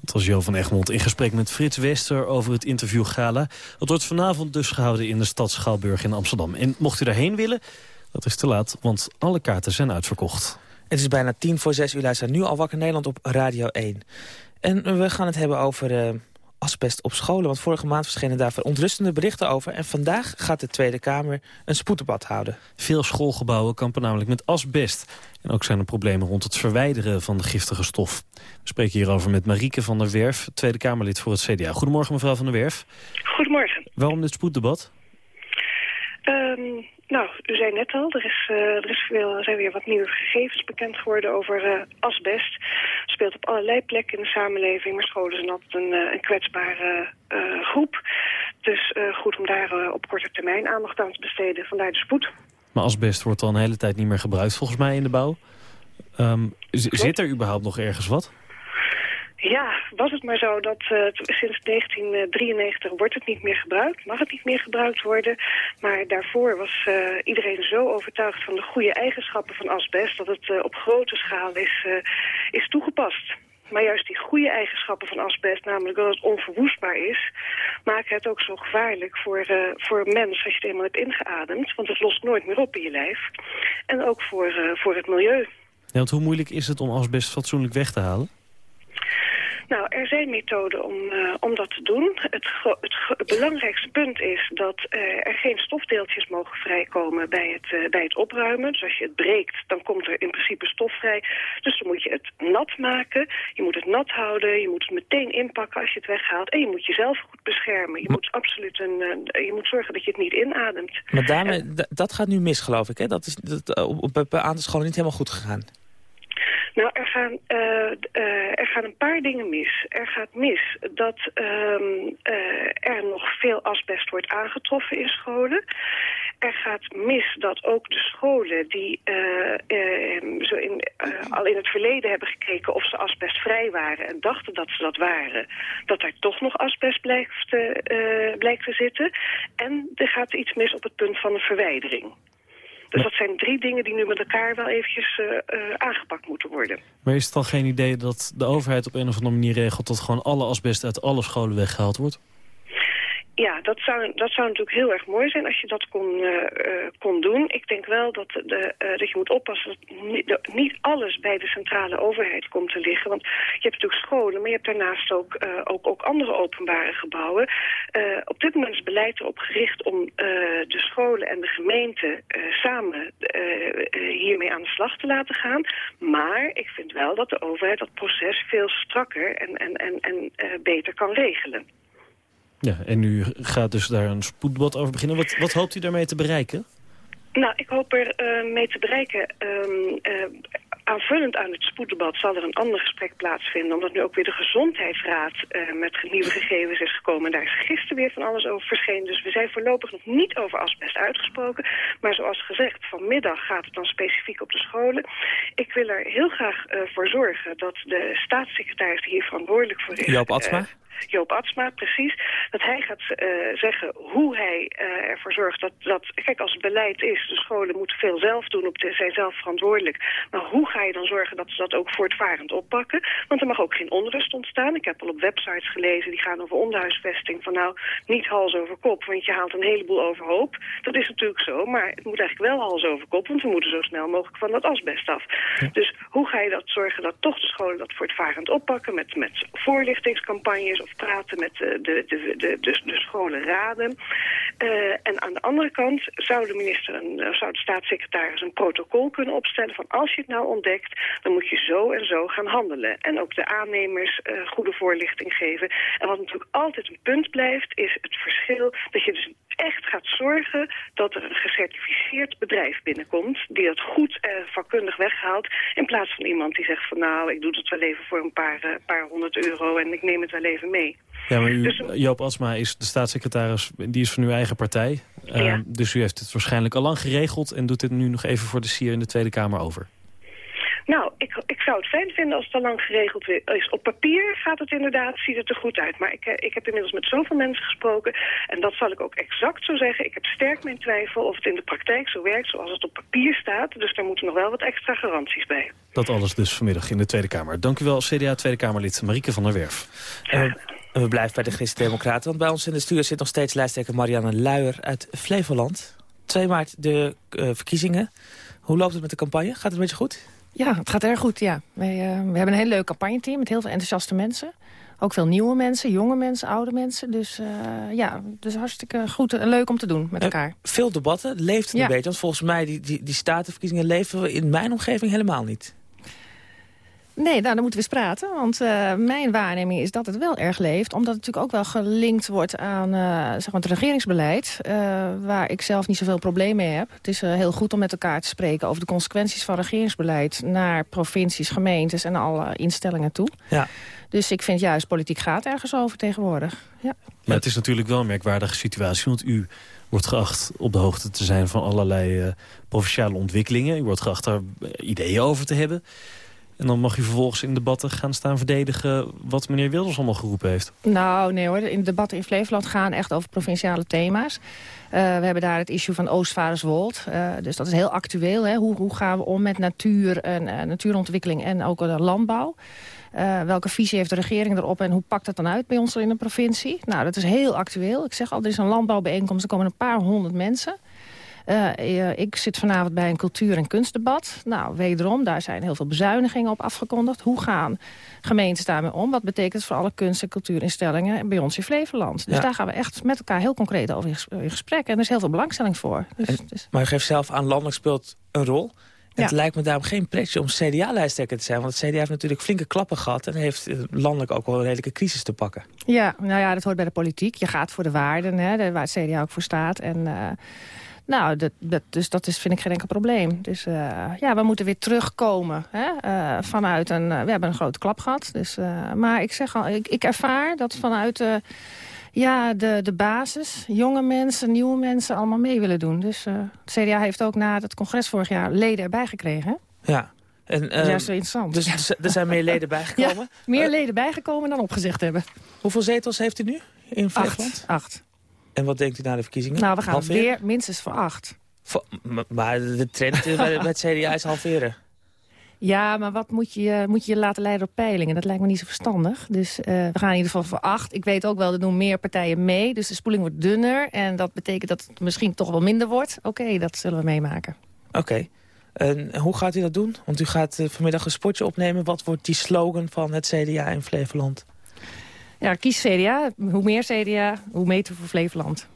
Het was Jo van Egmond in gesprek met Frits Wester over het interview Gala. Het wordt vanavond dus gehouden in de stad Schouwburg in Amsterdam. En mocht u daarheen willen, dat is te laat, want alle kaarten zijn uitverkocht. Het is bijna tien voor zes. U luistert nu al Wakker Nederland op Radio 1. En we gaan het hebben over uh, asbest op scholen. Want vorige maand verschenen daar ontrustende berichten over. En vandaag gaat de Tweede Kamer een spoeddebat houden. Veel schoolgebouwen kampen namelijk met asbest. En ook zijn er problemen rond het verwijderen van de giftige stof. We spreken hierover met Marieke van der Werf, Tweede Kamerlid voor het CDA. Goedemorgen mevrouw van der Werf. Goedemorgen. Waarom dit spoeddebat? Um, nou, u zei net al, er, is, uh, er is veel, zijn weer wat nieuwe gegevens bekend geworden over uh, asbest. Het speelt op allerlei plekken in de samenleving, maar scholen zijn altijd een, uh, een kwetsbare groep. Dus goed om daar op korte termijn aandacht aan te besteden, vandaar de spoed. Maar asbest wordt al een hele tijd niet meer gebruikt volgens mij in de bouw. Um, zit er überhaupt nog ergens wat? Ja, was het maar zo dat uh, sinds 1993 wordt het niet meer gebruikt, mag het niet meer gebruikt worden. Maar daarvoor was uh, iedereen zo overtuigd van de goede eigenschappen van asbest dat het uh, op grote schaal is, is toegepast. Maar juist die goede eigenschappen van asbest, namelijk dat het onverwoestbaar is... maken het ook zo gevaarlijk voor, uh, voor mens als je het eenmaal hebt ingeademd. Want het lost nooit meer op in je lijf. En ook voor, voor het milieu. Want hoe moeilijk is het om asbest fatsoenlijk weg te halen? Nou, er zijn methoden om, uh, om dat te doen. Het, het, belangrijkste punt is dat uh, er geen stofdeeltjes mogen vrijkomen bij het, uh, bij het opruimen. Dus als je het breekt, dan komt er in principe stof vrij. Dus dan moet je het nat maken. Je moet het nat houden. Je moet het meteen inpakken als je het weghaalt. En je moet jezelf goed beschermen. Je moet absoluut een, je moet zorgen dat je het niet inademt. Maar daarmee, dat gaat nu mis, geloof ik. Hè? Dat is dat, op, op een aantal scholen niet helemaal goed gegaan. Nou, er gaan, uh, uh, er gaan een paar dingen mis. Er gaat mis dat um, uh, er nog veel asbest wordt aangetroffen in scholen. Er gaat mis dat ook de scholen die zo in, al in het verleden hebben gekeken of ze asbestvrij waren en dachten dat ze dat waren, dat er toch nog asbest blijft, blijkt te zitten. En er gaat iets mis op het punt van de verwijdering. Dus dat zijn drie dingen die nu met elkaar wel eventjes uh, uh, aangepakt moeten worden. Maar is het dan geen idee dat de overheid op een of andere manier regelt... dat gewoon alle asbest uit alle scholen weggehaald wordt? Ja, dat zou, dat zou natuurlijk heel erg mooi zijn als je dat kon, uh, uh, kon doen. Ik denk wel dat, de, uh, dat je moet oppassen dat niet, niet, alles bij de centrale overheid komt te liggen. Want je hebt natuurlijk scholen, maar je hebt daarnaast ook, ook, ook andere openbare gebouwen. op dit moment is beleid erop gericht om de scholen en de gemeente samen hiermee aan de slag te laten gaan. Maar ik vind wel dat de overheid dat proces veel strakker en, en, en, en beter kan regelen. Ja, en u gaat dus daar een spoedbad over beginnen. Wat, wat hoopt u daarmee te bereiken? Nou, ik hoop er uh, mee te bereiken... Um, uh, aanvullend aan het spoeddebat zal er een ander gesprek plaatsvinden... omdat nu ook weer de Gezondheidsraad uh, met nieuwe gegevens is gekomen. En daar is gisteren weer van alles over verschenen. Dus we zijn voorlopig nog niet over asbest uitgesproken. Maar zoals gezegd, vanmiddag gaat het dan specifiek op de scholen. Ik wil er heel graag voor zorgen dat de staatssecretaris die hier verantwoordelijk voor is... Joop Atsma? Joop Atsma, precies. Dat hij gaat uh, zeggen hoe hij uh, ervoor zorgt dat, dat... Kijk, als het beleid is, de scholen moeten veel zelf doen, op de, zijn zelf verantwoordelijk. Maar hoe ga je dan zorgen dat ze dat ook voortvarend oppakken? Want er mag ook geen onrust ontstaan. Ik heb al op websites gelezen, die gaan over onderhuisvesting. Van nou, niet hals over kop, want je haalt een heleboel overhoop. Dat is natuurlijk zo, maar het moet eigenlijk wel hals over kop... want we moeten zo snel mogelijk van dat asbest af. Ja. Dus hoe ga je dat zorgen dat toch de scholen dat voortvarend oppakken... met, met voorlichtingscampagnes praten met de, de, de, de, de, de scholenraden. Uh, en aan de andere kant zou de minister, een, zou de staatssecretaris een protocol kunnen opstellen van als je het nou ontdekt, dan moet je zo en zo gaan handelen. En ook de aannemers uh, goede voorlichting geven. En wat natuurlijk altijd een punt blijft, is het verschil dat je dus echt gaat zorgen dat er een gecertificeerd bedrijf binnenkomt... die dat goed uh, vakkundig weghaalt... in plaats van iemand die zegt van nou, ik doe het wel even voor een paar, uh, paar honderd euro... en ik neem het wel even mee. Ja, maar u, dus, Joop Asma is de staatssecretaris, die is van uw eigen partij. Ja. Dus u heeft het waarschijnlijk al lang geregeld... en doet dit nu nog even voor de sier in de Tweede Kamer over. Nou, ik, ik zou het fijn vinden als het al lang geregeld is. Op papier gaat het inderdaad, ziet het er goed uit. Maar ik, ik heb inmiddels met zoveel mensen gesproken... en dat zal ik ook exact zo zeggen. Ik heb sterk mijn twijfel of het in de praktijk zo werkt zoals het op papier staat. Dus daar moeten nog wel wat extra garanties bij. Dat alles dus vanmiddag in de Tweede Kamer. Dank u wel, CDA Tweede Kamerlid Marieke van der Werf. Uh, we blijven bij de Christen-Democraten. Want bij ons in de stuur zit nog steeds lijsttrekker Marianne Luijer uit Flevoland. 2 maart de uh, verkiezingen. Hoe loopt het met de campagne? Gaat het een beetje goed? Ja, het gaat erg goed, ja. Wij, uh, we hebben een heel leuk campagneteam met heel veel enthousiaste mensen. Ook veel nieuwe mensen, jonge mensen, oude mensen. Dus uh, ja, dus hartstikke goed en leuk om te doen met elkaar. Uh, veel debatten, leeft het ja. een beetje? Want volgens mij, die, die, die statenverkiezingen leven we in mijn omgeving helemaal niet. Nee, nou, dan moeten we eens praten. Want uh, mijn waarneming is dat het wel erg leeft. Omdat het natuurlijk ook wel gelinkt wordt aan uh, zeg maar het regeringsbeleid. Uh, waar ik zelf niet zoveel probleem mee heb. Het is heel goed om met elkaar te spreken over de consequenties van regeringsbeleid. Naar provincies, gemeentes en alle instellingen toe. Ja. Dus ik vind juist, politiek gaat ergens over tegenwoordig. Ja. Maar het is natuurlijk wel een merkwaardige situatie. Want u wordt geacht op de hoogte te zijn van allerlei provinciale ontwikkelingen. U wordt geacht daar ideeën over te hebben. En dan mag u vervolgens in debatten gaan staan verdedigen... wat meneer Wilders allemaal geroepen heeft. Nou, nee hoor. In debatten in Flevoland gaan echt over provinciale thema's. Uh, we hebben daar het issue van Oostvaarderswold. Uh, dus dat is heel actueel. Hè? Hoe, hoe gaan we om met natuur en uh, natuurontwikkeling en ook landbouw? welke visie heeft de regering erop en hoe pakt dat dan uit bij ons in de provincie? Nou, dat is heel actueel. Ik zeg al, er is een landbouwbijeenkomst, er komen een paar honderd mensen... Uh, ik zit vanavond bij een cultuur- en kunstdebat. Nou, wederom, daar zijn heel veel bezuinigingen op afgekondigd. Hoe gaan gemeentes daarmee om? Wat betekent het voor alle kunst- en cultuurinstellingen bij ons in Flevoland? Dus ja. daar gaan we echt met elkaar heel concreet over in gesprek. En er is heel veel belangstelling voor. Dus, en, dus. Maar u geeft zelf aan, landelijk speelt een rol. Ja. Het lijkt me daarom geen pretje om CDA-lijsttrekker te zijn. Want het CDA heeft natuurlijk flinke klappen gehad... en heeft landelijk ook wel een redelijke crisis te pakken. Ja, nou ja, dat hoort bij de politiek. Je gaat voor de waarden, hè, waar het CDA ook voor staat. En... Uh, nou, dat, dat, dus dat is, vind ik geen enkel probleem. Dus uh, ja, we moeten weer terugkomen hè, uh, vanuit een... Uh, we hebben een grote klap gehad. Dus, maar ik zeg al, ik, ik ervaar dat vanuit ja, de, de basis... jonge mensen, nieuwe mensen allemaal mee willen doen. Dus het CDA heeft ook na het congres vorig jaar leden erbij gekregen. Ja. En, is juist zo interessant. Dus er zijn meer leden bijgekomen? Ja, meer leden bijgekomen dan opgezegd hebben. Hoeveel zetels heeft u nu in Flevoland? Acht. Acht. En wat denkt u na de verkiezingen? Nou, we gaan halveren? weer minstens voor acht. Voor, maar de trend bij, het CDA is halveren. Ja, maar wat moet je, moet je laten leiden op peilingen? Dat lijkt me niet zo verstandig. Dus uh, we gaan in ieder geval voor acht. Ik weet ook wel, er doen meer partijen mee. Dus de spoeling wordt dunner. En dat betekent dat het misschien toch wel minder wordt. Oké, okay, dat zullen we meemaken. Oké. Okay. En hoe gaat u dat doen? Want u gaat uh, vanmiddag een sportje opnemen. Wat wordt die slogan van het CDA in Flevoland? Ja, kies CDA. Hoe meer CDA, hoe beter voor Flevoland.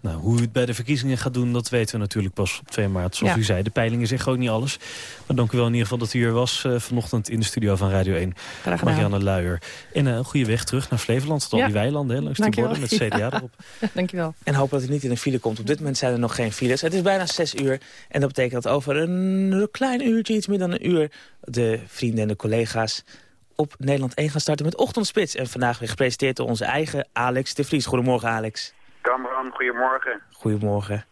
Nou, hoe u het bij de verkiezingen gaat doen, dat weten we natuurlijk pas op 2 maart. Zoals ja. u zei, de peilingen zeggen ook niet alles. Maar dank u wel in ieder geval dat u hier was uh, vanochtend in de studio van Radio 1. Graag Marianne Luijer. En uh, een goede weg terug naar Flevoland, tot al die weilanden, hè, langs dank die borden met CDA ja. erop. dank je wel. En hoop dat u niet in een file komt. Op dit moment zijn er nog geen files. Het is bijna 6 uur en dat betekent dat over een klein uurtje, iets meer dan een uur... de vrienden en de collega's op Nederland 1 gaan starten met Ochtendspits. En vandaag weer gepresenteerd door onze eigen Alex de Vries. Goedemorgen, Alex. Cameron, goedemorgen. Goedemorgen.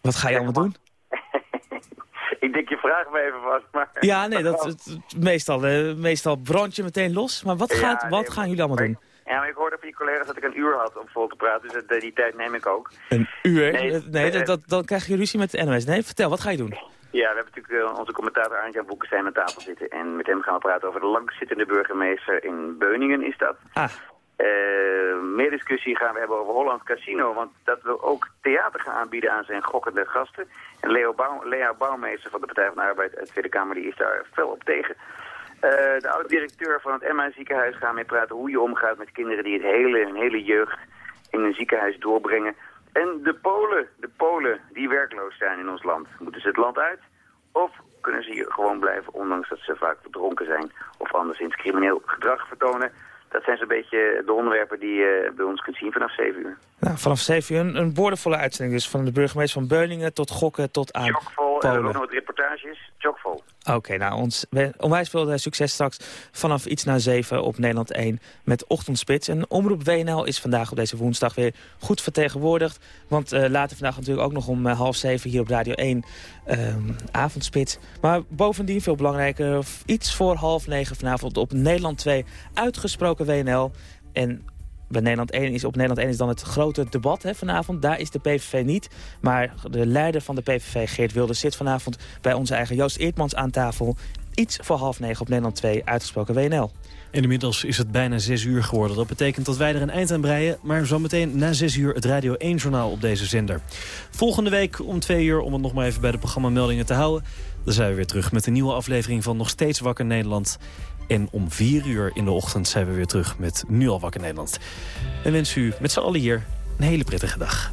Wat ga je allemaal doen? Ik denk je vraagt me even vast, maar... Ja, nee, dat, het, meestal, uh, meestal brand je meteen los. Maar wat, gaat, ja, nee, wat gaan jullie allemaal doen? Ja, maar ik hoorde van je collega's dat ik een uur had om vol te praten, dus dat, die tijd neem ik ook. Een uur? Nee, Nee, nee eh, dat, dat, dan krijg je ruzie met de NOS. Nee, vertel, wat ga je doen? Ja, we hebben natuurlijk uh, onze commentator Arjan Boekenstein aan tafel zitten. En met hem gaan we praten over de langzittende burgemeester in Beuningen is dat. Ah. Uh, meer discussie gaan we hebben over Holland Casino. Want dat wil ook theater gaan aanbieden aan zijn gokkende gasten. En Leo Bouw, Lea Bouwmeester van de Partij van de Arbeid uit de Tweede Kamer die is daar fel op tegen. Uh, de oud-directeur van het Emma ziekenhuis gaan mee praten hoe je omgaat met kinderen die het hele, hun hele jeugd in een ziekenhuis doorbrengen. En de Polen, de Polen die werkloos zijn in ons land. Moeten ze het land uit? Of kunnen ze hier gewoon blijven, ondanks dat ze vaak verdronken zijn of anderszins crimineel gedrag vertonen? dat zijn zo'n beetje de onderwerpen die je bij ons kunt zien vanaf 7 uur. Nou, vanaf 7 uur een, een boordevolle uitzending dus. Van de burgemeester van Beuningen tot gokken tot aan en Polen. ook nog wat reportages, chockvol. Oké, nou, ons, onwijs veel eh, succes straks vanaf iets na 7 op Nederland 1 met Ochtendspits. En Omroep WNL is vandaag op deze woensdag weer goed vertegenwoordigd. Want eh, later vandaag natuurlijk ook nog om eh, half 7 hier op Radio 1 ehm, avondspits. Maar bovendien veel belangrijker, iets voor half 9 vanavond op Nederland 2 uitgesproken WNL. En bij Nederland 1 is, op Nederland 1 is dan het grote debat hè, vanavond. Daar is de PVV niet. Maar de leider van de PVV, Geert Wilders, zit vanavond bij onze eigen Joost Eertmans aan tafel. Iets voor half negen op Nederland 2, uitgesproken WNL. Inmiddels is het bijna 6 uur geworden. Dat betekent dat wij er een eind aan breien. Maar zometeen na 6 uur het Radio 1-journaal op deze zender. Volgende week om 2 uur, om het nog maar even bij de programmameldingen te houden... dan zijn we weer terug met een nieuwe aflevering van Nog Steeds Wakker Nederland. En om 4 uur in de ochtend zijn we weer terug met Nu al Wakker Nederland. En wens u met z'n allen hier een hele prettige dag.